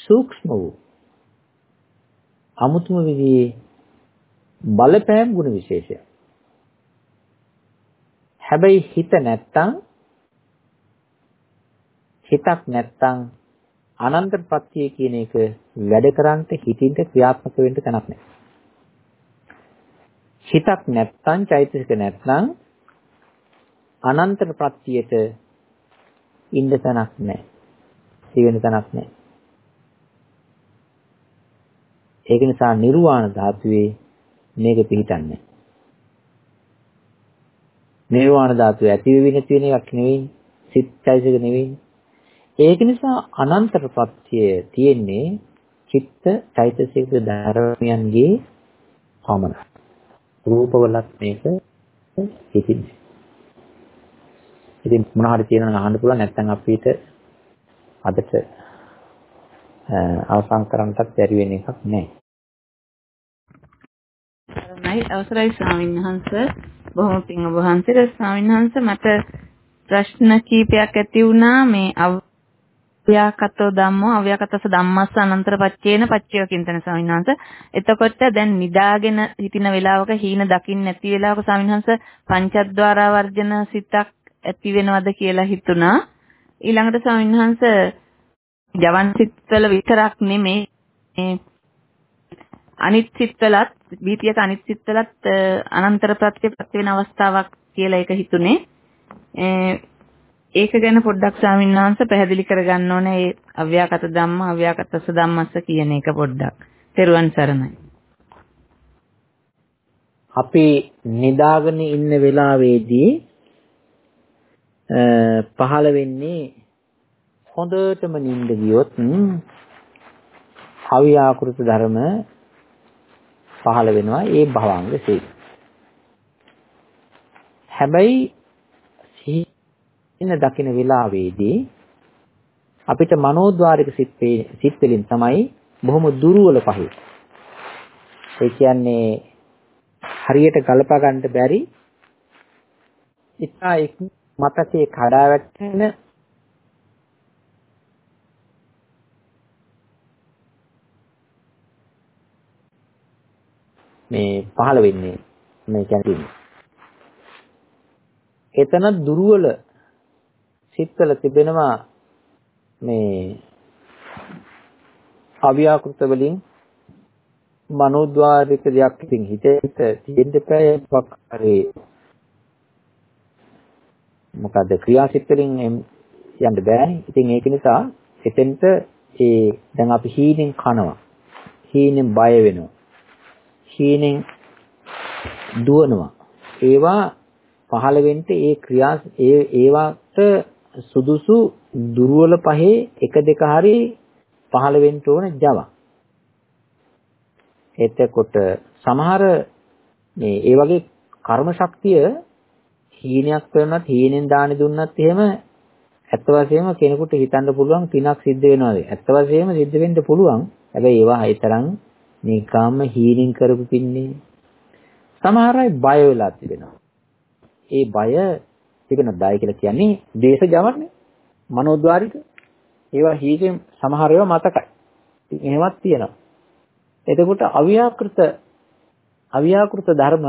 සූක්ෂම වූ අමුතුම විදිහේ බලපෑම් ගුණ විශේෂය. හැබැයි හිත නැත්තම් හිතක් නැත්තම් අනන්ත ප්‍රත්‍ය කියන එක වැඩ කරන්ට හිතින්ට ක්‍රියාත්මක වෙන්න තැනක් නැහැ. හිතක් නැත්තම් චෛතසික නැත්තම් අනන්ත ප්‍රත්‍යයට ඉන්න තැනක් නැහැ. සිවෙන තැනක් නැහැ. ඒක නිසා නිර්වාණ ධාතුවේ මේක පිහිටන්නේ. නිර්වාණ ධාතුව ඇති වෙවි නැති වෙන එකක් නෙවෙයි. සිත් චෛතසික නෙවෙයි. ඒක නිසා අනන්තර ප්‍රත්‍ය තියෙන්නේ චිත්ත චෛතසික ධර්මයන්ගේ පමණයි. රූපවලත් මේක හිතින්නේ. ඉතින් මොන හරි තියෙනවා අහන්න පුළුවන් නැත්නම් අපිට අදට අවසන් කරන්නටත් බැරි වෙන එකක් නැහැ. අවසරයි අවසරයි ස්වාමීන් වහන්සේ බොහොම පිං ඔබ වහන්සේට ස්වාමීන් වහන්සේ මට ප්‍රශ්න කීපයක් ඇති වුණා මේ අව්‍යාකතෝ ධම්මෝ අව්‍යාකතස ධම්මස්ස අනන්තර පච්චේන පච්චය කින්තන ස්වාමීන් වහන්සේ එතකොට දැන් නිදාගෙන හිටින වෙලාවක හීන දකින්න නැති වෙලාවක ස්වාමීන් වහන්සේ පංචද්වාරා වර්ජන සිතක් ඇති වෙනවද කියලා හිතුණා ඊළඟට ස්වාමීන් වහන්සේ ජවන් සිත්වල විතරක් නෙමේ අනිත් සිත්වලත් බීතියක අනිත් සිත්වලත් අනන්තර ප්‍රත්‍ය ප්‍රත්‍ය වෙන අවස්ථාවක් කියලා ඒක හිතුනේ. ඒක ගැන පොඩ්ඩක් ස්වාමීන් වහන්සේ පැහැදිලි කරගන්න ඕනේ ඒ අව්‍යාකත ධම්ම අව්‍යාකතස ධම්මස්ස කියන එක පොඩ්ඩක්. තෙරුවන් සරණයි. අපි නිදාගෙන ඉන්න වෙලාවේදී පහළ වෙන්නේ හොඳටම නිින්ද ගියොත් අව්‍යාකෘත ධර්ම පහළ වෙනවා ඒ භවංග සීල. හැබැයි සිහින දකින වෙලාවේදී අපිට මනෝද්වාරික සිත් සිත් වලින් තමයි බොහොම දුර්වල පහේ. ඒ කියන්නේ හරියට ගලපා ගන්න බැරි ඉතා එක් මතකේ කඩා වැටෙන මේ පහළ වෙන්නේ මේ කියන්නේ. එතන දුර්වල සිත්වල තිබෙනවා මේ අව්‍යාකෘත වලින් මනෝද්වාරික දෙයක් ඉතින් හිතේට තියෙන්න බෑ පක්කාරේ මොකද ක්‍රියාසිත වලින් යන්න බෑනේ. ඉතින් ඒක නිසා එතෙන්ට ඒ දැන් අපි හීනෙන් කනවා. හීනෙන් බය වෙනවා. හීනෙන් දුවනවා. ඒවා පහළ වෙන්න ඒ ක්‍රියා ඒ ඒවට සුදුසු දුර්වල පහේ එක දෙක හරි පහළ වෙන්න ඕන Java. එතකොට සමහර මේ ඒ වගේ කර්ම ශක්තිය හීනයක් කරනත් හීනෙන් දානි දුන්නත් එහෙම ඇත්ත වශයෙන්ම කෙනෙකුට හිතන්න පුළුවන් පිනක් සිද්ධ වෙනවාද? ඇත්ත වශයෙන්ම සිද්ධ වෙන්න පුළුවන්. හැබැයි ඒවා හයිතරම් නිකාම්ම හීනින් කරපු පින්නේ. සමහර අය බය වෙලා තිබෙනවා. ඒ බය තිබෙන බය කියලා කියන්නේ දේශ ජවන්නේ මනෝද්වාරික. ඒවා හීගෙන් සමහර ඒවා මතකයි. ඉතින් එහෙමත් තියෙනවා. එතකොට අව්‍යාකෘත අව්‍යාකෘත ධර්ම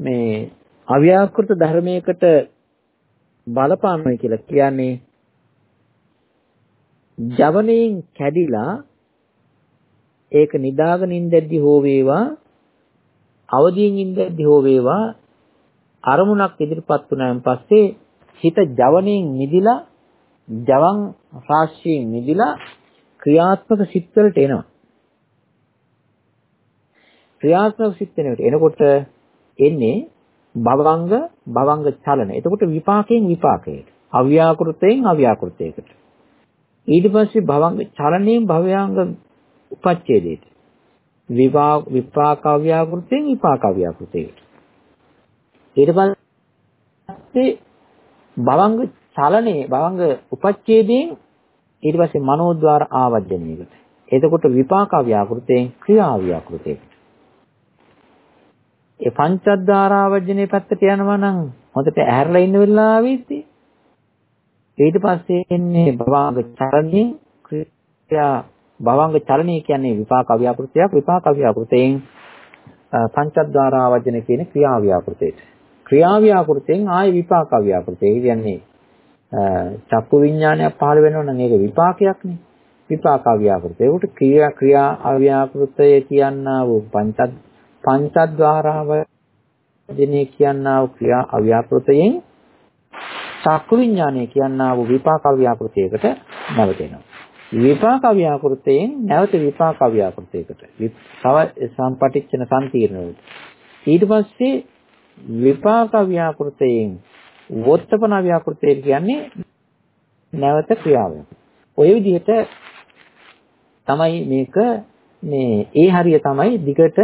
මේ අව්‍යාකෘත ධර්මයකට බලපානවා කියලා කියන්නේ ජවණයෙන් කැඩිලා ඒක නිදාගෙන ඉඳද්දි හෝ වේවා අවදියෙන් ඉඳද්දි හෝ වේවා අරමුණක් ඉදිරිපත් වුණාන් පස්සේ හිත ජවණයෙන් මිදිලා ජවන් රාශියෙන් මිදිලා ක්‍රියාත්මක සිත් වලට එනවා ක්‍රියාත්මක සිත් වෙනකොට එනකොට එන්නේ භවංග භවංග චලන. එතකොට විපාකයෙන් විපාකයට. අව්‍යාකෘතයෙන් අව්‍යාකෘතයකට. ඊට පස්සේ භවංග චලනයෙන් භවයංග උපච්ඡේදයට. විපාක විපාක අව්‍යාකෘතයෙන් විපාක අව්‍යාකෘතයට. ඊට පස්සේ භවංග චලනයේ භවංග උපච්ඡේදයෙන් ඊට පස්සේ මනෝද්වාර ආවර්ජනයකට. එතකොට විපාක අව්‍යාකෘතයෙන් ක්‍රියා අව්‍යාකෘතයකට. ඒ පංචද්වාරාවර්ජනේ පැත්තට යනවා නම් හොඳට ඇහැරලා ඉන්න වෙලාවෙදී ඊට පස්සේ එන්නේ භවංග චරණේ භවංග චලනය කියන්නේ විපාක අව්‍යාකෘතයක් විපාක අව්‍යාකෘතයෙන් පංචද්වාරා වජන කියන ක්‍රියා ව්‍යාකෘතයට ක්‍රියා ව්‍යාකෘතයෙන් ආය විපාක ව්‍යාකෘතය කියන්නේ චක්කු විඥානයක් පහළ වෙනවා නම් ඒක විපාකයක්නේ විපාක අව්‍යාකෘතය. ඒකට ක්‍රියා ක්‍රියා අව්‍යාකෘතය කියනා වූ පංච පංචද්වාරා වජනේ කියනා වූ ක්‍රියා අව්‍යාකෘතයෙන් චක්කු විඥානය කියනා වූ විපාක ව්‍යාකෘතයකට නැවතෙනවා. විපාක ව්‍යාකෘතයෙන් නැවත විපාක ව්‍යාකෘතයකට. තව සම්පටිච්ඡන සංකීර්ණ ඊට පස්සේ විපාක ව්‍යාකෘතයෙන් වොත්තපන ව්‍යාකෘතය කියන්නේ නැවත ක්‍රියාවක්. ඔය විදිහට තමයි මේක මේ ඒ හරිය තමයි දිගට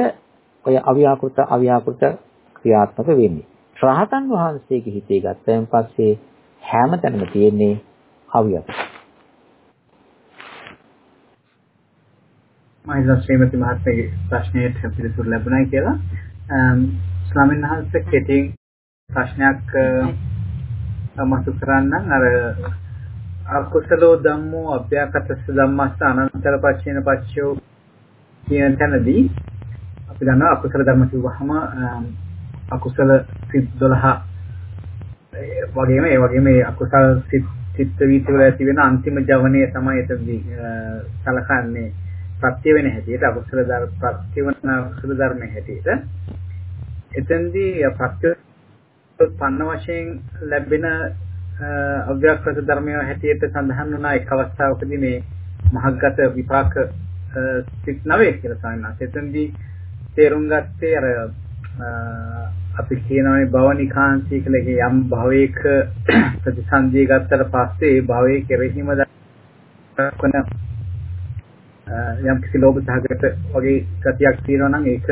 ඔය අව්‍යාකෘත අව්‍යාකෘත ක්‍රියාත්මක වෙන්නේ. රහතන් වහන්සේගේ හිතේ ගත්තයින් පස්සේ හැම තැනම තියෙන්නේ අව්‍යාකෘත. මහින්ද ශ්‍රීමති මහත්මයාගේ ප්‍රශ්නයට පිළිතුරු ලැබුණයි කියලා. ස්වාමීන් වහන්සේ කෙටියෙන් ප්‍රශ්නයක් මතු කරන්න. අර අකුසලෝ ධම්මෝ අභ්‍යාකතස්ස ධම්මස්ස අනන්තර පච්චේන පච්චයෝ කියන තැනදී අපි දන්නවා අකුසල ධර්ම කිව්වහම අකුසල සිත් 12 වගේම ඒ වගේම මේ අකුසල සිත් චිත්ත වීති වල ඇති වෙන අන්තිම ජවනය තමයි එතනදී සලකන්නේ. ප්‍රත්‍ය වෙන හැටියට අකුසල ධර්ම ප්‍රත්‍ය වෙන අකුසල ධර්ම හැටියට එතෙන්දී ප්‍රත්‍ය පන්න වශයෙන් ලැබෙන අව්‍යාකෘත ධර්මයේ හැටියට සඳහන් වුණා එක් අවස්ථාවකදී මේ මහග්ගත විපාක සිත් නවේ කියලා සාමාන්‍යයෙන්. එතෙන්දී තේරුම් ගත්තේ අර අපි කියනවානේ භවනිකාංශී කියලා යම් භවයක ප්‍රතිසන්දිය ගත්තට පස්සේ ඒ භවයේ කෙරෙහිම දක්වන යම් කිසි ලෝභ සහගත වගේ ගතියක් තියෙනවා නම් ඒක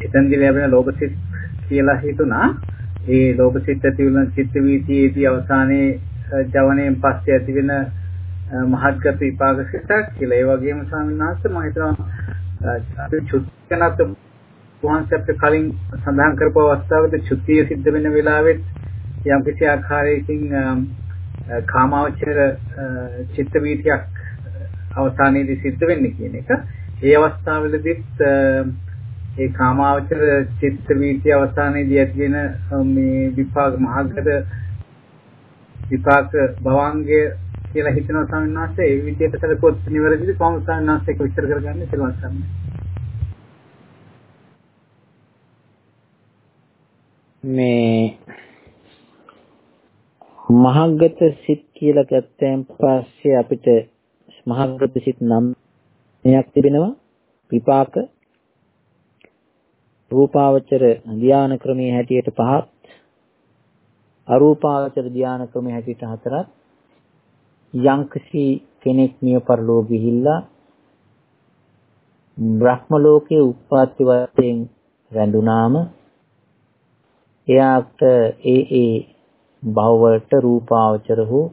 එතෙන්දී ලැබෙන ලෝභ සිත් කියලා හිතුණා. ඒ ලෝභ සිත් ඇති වෙන චිත්ත වීතියේදී අවසානයේ ජවණයෙන් පස්සේ ඇති වෙන මහත්ගත විපාක සිතක් කියලා. ඒ වගේම ස්වාමීන් වහන්සේ මම හිතනවා අපි චුත්කනත් වහන්සේට කලින් සඳහන් කරපු අවස්ථාවකදී චුතිය සිද්ධ වෙන වෙලාවෙත් යම් කිසි ආකාරයකින් කාමාවචර චිත්ත වීතියක් අවසානයේදී සිද්ධ වෙන්නේ කියන එක. ඒ අවස්ථාවවලදීත් ඒ කාමාවචර චිත්ත වීති අවසානයේදී ඇති වෙන මේ විපාක මහග්ගත විපාක භවංගය කියලා හිතනවා ස්වාමීන් වහන්සේ. ඒ විදිහට සැලකුවොත් නිවැරදිද? කොහොමද ස්වාමීන් වහන්සේ ඒක විස්තර කරගන්නේ? කියලා ස්වාමීන් මේ මහග්ගත සිත් කියලා ගත්තෙන් පස්සේ අපිට මහග්ගත සිත් නම් තිබෙනවා. විපාක රූපාවචර ධානය ක්‍රමයේ හැටියට පහත් අරූපාවචර ධානය ක්‍රමයේ හැටියට හතරක් යම්කිසි කෙනෙක් මිය පරලෝ ගිහිල්ලා බ්‍රහ්ම ලෝකයේ උප්පත්ති වශයෙන් රැඳුනාම එයාට ඒ ඒ භවවලට රූපාවචර හෝ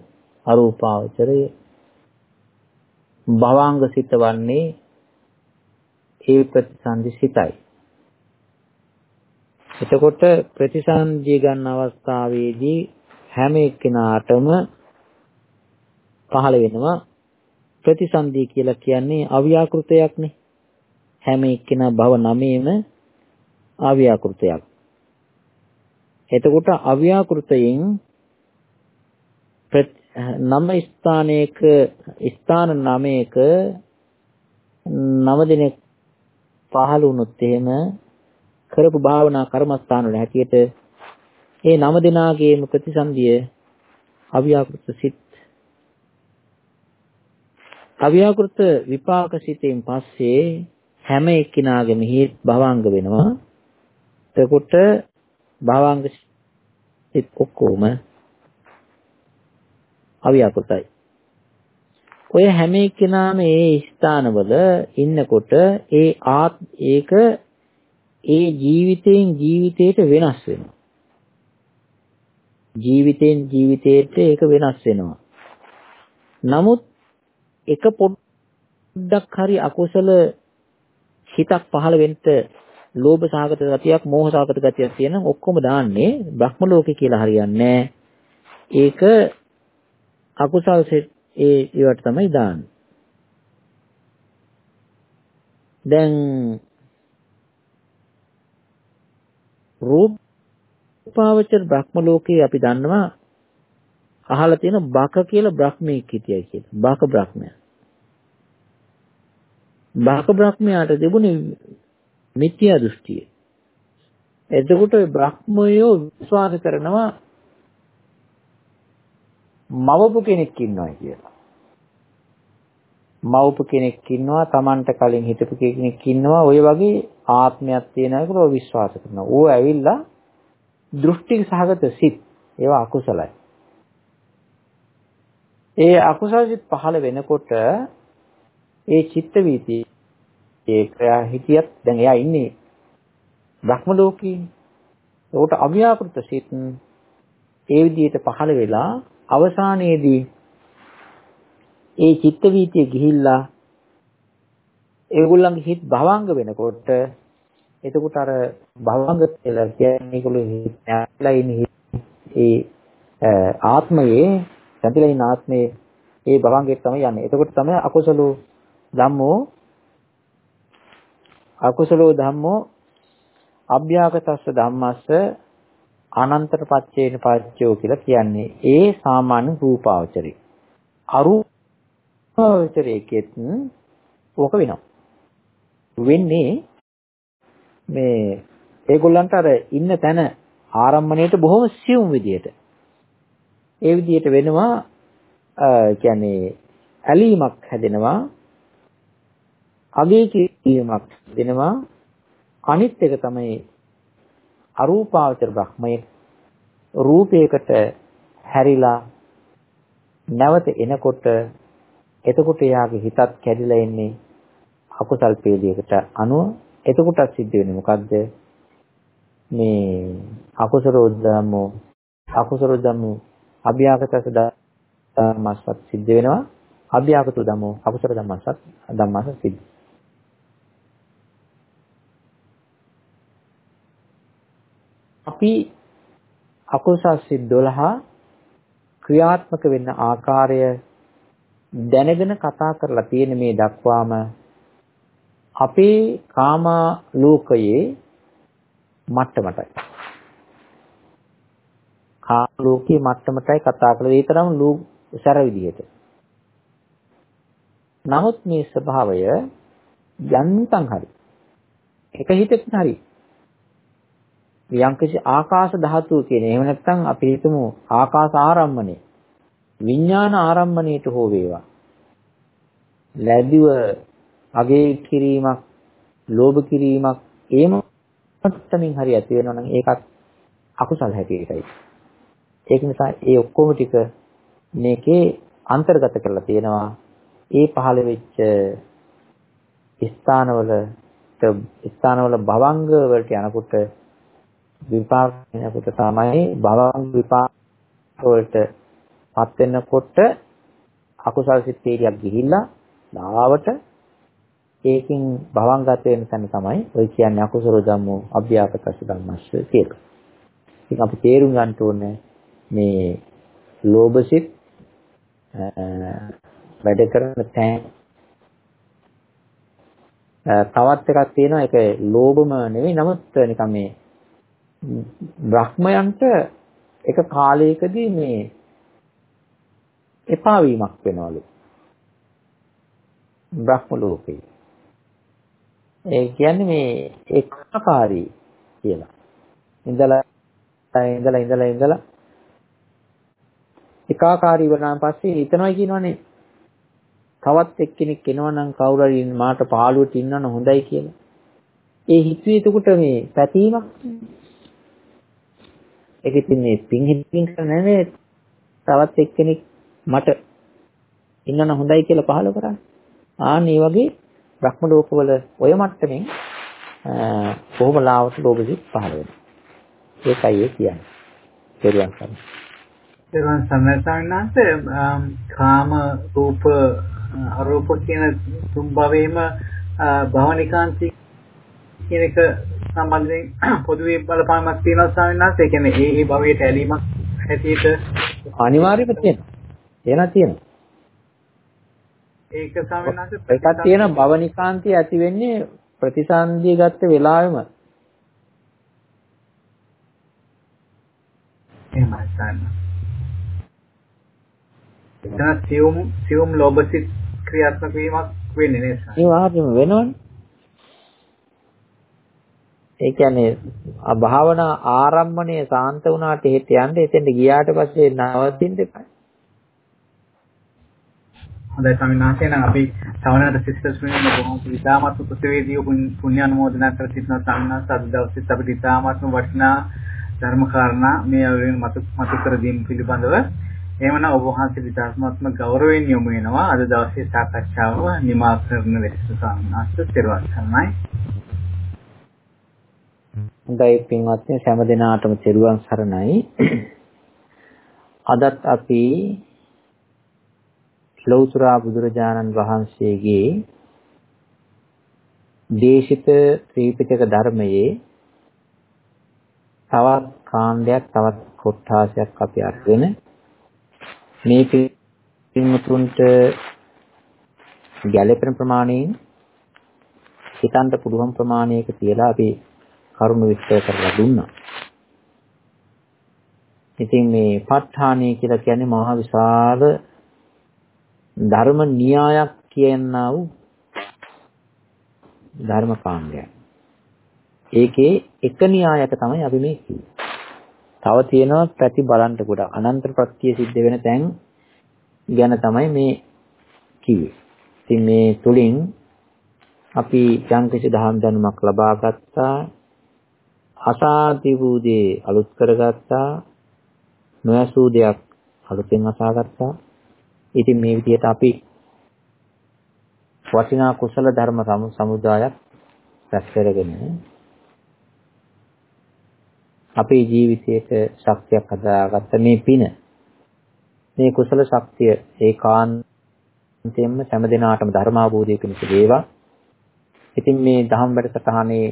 අරූපාවචරය භවංග සිත වන්නේ ඒ ප්‍රතිසන්දි සිතයි. එතකොට ප්‍රතිසන්දිය ගන්න අවස්ථාවේදී හැම එක්කෙනාටම පහළ වෙනවා ප්‍රතිසන්දිය කියලා කියන්නේ අව්‍යාකෘතයක්නේ. හැම එක්කෙනා භව නමේම අව්‍යාකෘතයක්. එතකොට අව්‍යාකෘතයෙන් නම ස්ථානයක ස්ථාන නමයක නව දිනක් පහළ වුණොත් එහෙම කරපු භාවනා කර්මස්ථාන වල හැටියට ඒ නම දෙනාගේම ප්‍රතිසන්දිය අව්‍යාකෘත සිත්. අව්‍යාකෘත විපාක සිතෙන් පස්සේ හැම එක්කිනාගේම හිත් භවංග වෙනවා. එතකොට භවංග සිත් ඔක්කොම අව්‍යාකෘතයි. ඔය හැම එක්කිනාම ඒ ස්ථානවල ඉන්නකොට ඒ ආත් ඒක ඒ ජීවිතයෙන් ජීවිතයට වෙනස් වෙනවා. ජීවිතෙන් ජීවිතයට ඒක වෙනස් වෙනවා. නමුත් එක පොඩ්ඩක් හරි අකුසල හිතක් පහළ වෙන්න ලෝභ සහගත ගතියක් මෝහ සහගත ගතියක් තියෙන ඔක්කොම දාන්නේ බ්‍රහ්ම ලෝකේ කියලා හරියන්නේ ඒක අකුසල් ඒ ඒවට තමයි දාන්නේ දැන් රූපාවචර බ්‍රහ්ම ලෝකේ අපි දන්නවා අහලා තියෙන බක කියලා බ්‍රහ්මෙක් හිටියයි කියලා. බක බ්‍රහ්මයා. බක බ්‍රහ්මයාට තිබුණේ මිත්‍යා දෘෂ්ටිය. එතකොට ඔය බ්‍රහ්මයෝ විශ්වාස කරනවා මවපු කෙනෙක් ඉන්නවා කියලා. මවපු කෙනෙක් ඉන්නවා Tamanට කලින් හිටපු කෙනෙක් ඉන්නවා ඔය වගේ ආත්මයක් තියෙනවා කියලා විශ්වාස කරනවා. ඕ ඇවිල්ලා දෘෂ්ටි සහගත සිත් ඒවා අකුසලයි. ඒ අකුසල සිත් පහළ වෙනකොට ඒ චිත්ත වීතිය ඒ ක්‍රියා හිතියත් දැන් එයා ඉන්නේ බ්‍රහ්ම ලෝකේ. ඒකට අව්‍යාකෘත සිත් ඒ විදිහට පහළ වෙලා අවසානයේදී ඒ චිත්ත වීතිය ගිහිල්ලා ඒගොල්ලන්ගේ හිත භවංග වෙනකොට එතකොට අර භවංග කියලා කියන්නේ ඒගොල්ලෝ හිතලා ඉන්නේ ඒ ආත්මයේ සැඳිලා ඉන්න ආත්මයේ ඒ භවංගයට තමයි යන්නේ. එතකොට තමයි අකුසලෝ ධම්මෝ අකුසලෝ ධම්මෝ අභ්‍යාකතස්ස ධම්මස්ස අනන්තර පච්චේන පච්චයෝ කියලා කියන්නේ ඒ සාමාන්‍ය රූපාවචරේ. අරූපාවචරයේකෙත් ඕක වෙනවා. වෙන්නේ මේ ඒගොල්ලන්ට අර ඉන්න තැන ආරම්භණයට බොහොම සියුම් විදියට. ඒ විදියට වෙනවා කියන්නේ ඇලීමක් හැදෙනවා අගේ කිරීමක් දෙනවා අනිත් එක තමයි අරූපාවචර බ්‍රහ්මයේ රූපයකට හැරිලා නැවත එනකොට එතකොට එයාගේ හිතත් කැඩිලා එන්නේ අකුසල් පේලියකට අනුව එතකොටත් සිද්ධ වෙන්නේ මොකද්ද? මේ අකුසරෝද්ධම්මෝ අකුසරෝද්ධම්මෝ අභ්‍යාකතස ධම්මස්සත් සිද්ධ වෙනවා. අභ්‍යාකතු ධම්මෝ අකුසර ධම්මස්සත් ධම්මස්ස සිද්ධ. අපි අකුසල් සිත් 12 ක්‍රියාත්මක වෙන්න ආකාරය දැනගෙන කතා කරලා තියෙන මේ දක්වාම අපේ කාම ලෝකයේ මට්ටමටයි. කාම ලෝකයේ මට්ටමටයි කතා කරලා ඒ තරම් සැර විදිහට. නමුත් මේ ස්වභාවය යන්තම් හරි. එක හිතකින් හරි යම්කිසි ආකාශ ධාතුව කියන. එහෙම නැත්නම් අපි හිතමු ආකාශ ආරම්මණය. විඥාන ආරම්මණයට හෝ වේවා. ලැබිව අගේ කිරීමක්, ලෝභ කිරීමක් ඒම මට්ටමින් හරි ඇති වෙනවා නම් ඒකත් අකුසල හැටියටයි. ඒක නිසා ඒ ඔක්කොම ටික මේකේ අන්තර්ගත කරලා තියෙනවා. ඒ පහළ වෙච්ච ස්ථානවල ස්ථානවල භවංග වලට යනකොට විපාක වෙනකොට තමයි භවංග විපාක වලට පත් වෙනකොට අකුසල් සිත් තේරියක් ගිහිල්ලා ලාවට ඒකින් භවංගත වෙන තැන තමයි ඔය කියන්නේ අකුසල ධම්මෝ අභ්‍යාපකස ධම්මස්ස කියලා. ඉතින් අපි තේරුම් ගන්න ඕනේ මේ ලෝභ සිත් වැඩ කරන තැන් තවත් එකක් තියෙනවා ඒක ලෝභම නෙවෙයි නමුත් නිකන් මේ බ්‍රහ්මයන්ට එක කාලයකදී මේ එපා වීමක් වෙනවලු. බ්‍රහ්ම ලෝකේ. ඒ කියන්නේ මේ ඒකාකාරී කියලා. ඉඳලා ඉඳලා ඉඳලා ඉඳලා ඒකාකාරී වුණාන් පස්සේ හිතනවා කියනවනේ තවත් එක්කෙනෙක් එනවා නම් කවුරු හරි මාට පාළුවට ඉන්නවනම් හොඳයි කියලා. ඒ හිතුවේ එතකොට මේ පැතීමක් ඒක ඉතින් මේ පින් හිතින් කරන නෙවෙයි තවත් එක්කෙනෙක් මට ඉන්නන හොඳයි කියලා පහල කරන්නේ. ආන් මේ වගේ බ්‍රහ්ම ලෝකවල ඔය මට්ටමින් කොහොම ලාවට ලෝභසිත පහල වෙනවා. ඒකයි ඒ කියන්නේ. පෙරුවන් කරන. පෙරුවන් සම්මතනාන්ත කාම රූප අරූප කියන තුන් භවෙම භවනිකාන්ති කියන එක සම්බන්ධයෙන් පොදුවේ බලපාමක් තියෙනවා ස්වාමීන් වහන්සේ. ඒ කියන්නේ ඒ ඒ භවයට ඇලීමක් හැටියට අනිවාර්යයෙන්ම තියෙනවා. එනවා තියෙනවා. ඒක ස්වාමීන් වහන්සේ එකක් තියෙන භවනිකාන්තිය ඇති වෙන්නේ ප්‍රතිසන්දිය ගත්ත වෙලාවෙම. එහෙමයි ස්වාමීන් එතන සියුම් සියුම් ලෝභසිත ක්‍රියාත්මක වීමක් වෙන්නේ නේද ස්වාමීන් ඒ වාගෙම වෙනවනේ. ඒ කියන්නේ භාවනා ආරම්භණය සාන්ත වුණාට හෙට යන්න එතෙන්ට ගියාට පස්සේ නවතින්න එපා. හොඳයි ස්වාමීන් වහන්සේ. නම් අපි සවනකට සිස්ටර්ස් වෙන බොහොම ඉතාමත් උපසවේදී පුණ්‍ය අනුමෝදනා කර සිටින ස්වාමීන් වහන්සේ. අද දවසේත් අපිට ඉතාමත්ම වටිනා ධර්ම කාරණා මේ අවුරුෙන් මතු මතු කර දීම පිළිබඳව. එහෙමනම් ඔබ වහන්සේ ඉතාමත්ම ගෞරවයෙන් යොමු වෙනවා. අද දවසේ සාකච්ඡාව නිමා කරන ලෙස ස්වාමීන් වහන්සේ පෙරවන් කරනයි හොඳයි පින්වත්නි. හැම දිනාටම තෙරුවන් සරණයි. අදත් අපි ලෞතර බුදුරජාණන් වහන්සේගේ දේශිත ත්‍රිපිටක ධර්මයේ තවත් කාණ්ඩයක් තවත් කොටාසයක් අපි අරගෙන මේ පින්තුන්ට ගැළපෙන ප්‍රමාණයෙන් හිතන්න පුළුවන් ප්‍රමාණයක තියලා අපි කරුණු විස්තර කරලා දුන්නා. ඉතින් මේ ප ဋ ාණය කියලා කියන්නේ මහා විශාල ධර්ම න්‍යායක් කියනා වූ ධර්ම කාණ්ඩයක්. ඒකේ එක න්‍යායක තමයි අපි මේ කිව්වේ. තව තියෙනවා ප්‍රති බලන්න ගොඩක් අනන්ත ප්‍රත්‍ය සිද්ධ වෙන තැන් ගැන තමයි මේ කිව්වේ. ඉතින් මේ තුලින් අපි යම්කිසි දහම් දැනුමක් ලබා ගත්තා අසාති වූ දේ අලුත් කරගත්තා නොඇසූ දෙයක් අලුතෙන් අසාගත්තා ඉතින් මේ විදිහට අපි වටිනා කුසල ධර්ම සමුදායක් රැස් කරගෙන අපේ ජීවිතයට ශක්තියක් හදාගත්ත මේ පින මේ කුසල ශක්තිය ඒකාන්තයෙන්ම හැම දිනාටම ධර්මාභෝධය පිණිස වේවා. ඉතින් මේ දහම් වැඩසටහනේ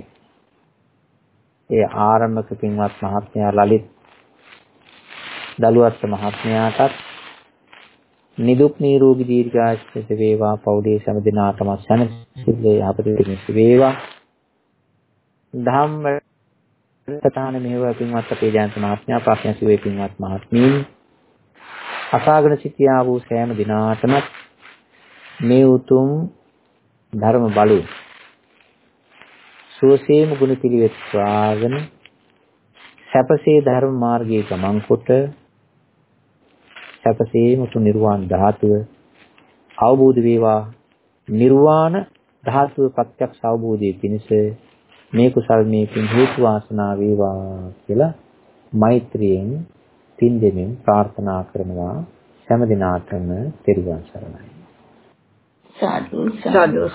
ඒ ආරම්භක පින්වත් මහත්මයා ලලිත් දලුවත් මහත්මයාටත් නිදුක් නිරෝගී දීර්ඝායුෂ වේවා. පෞලී සෑම දිනාටම සැනසෙල්ල යහපත පිණිස වේවා. ධම්ම සතාන මෙහෙව පින්වත් අපේ ජයන්ත මහත්මයා ප්‍රඥාසුවේ පින්වත් මහත්මීන් අසාගෙන සිටියා වූ සෑම දිනාටම මේ උතුම් ධර්ම බලයෙන් සුවසේම ගුණ පිළිවෙත් ශ්‍රාවන සැපසේ ධර්ම මාර්ගයේ ගමන් කොට සැපසේම උතු නිර්වාණ ධාතුව අවබෝධ වේවා. නිර්වාණ ධාතුව ප්‍රත්‍යක්ෂ අවබෝධයේ පිණිස මේ කුසල් මේ පින් හේතු වාසනා වේවා කියලා මෛත්‍රියෙන් පින් දෙමින් ප්‍රාර්ථනා කරනවා. හැම දිනාටම පෙරවන් සරණයි. සාදු සාදු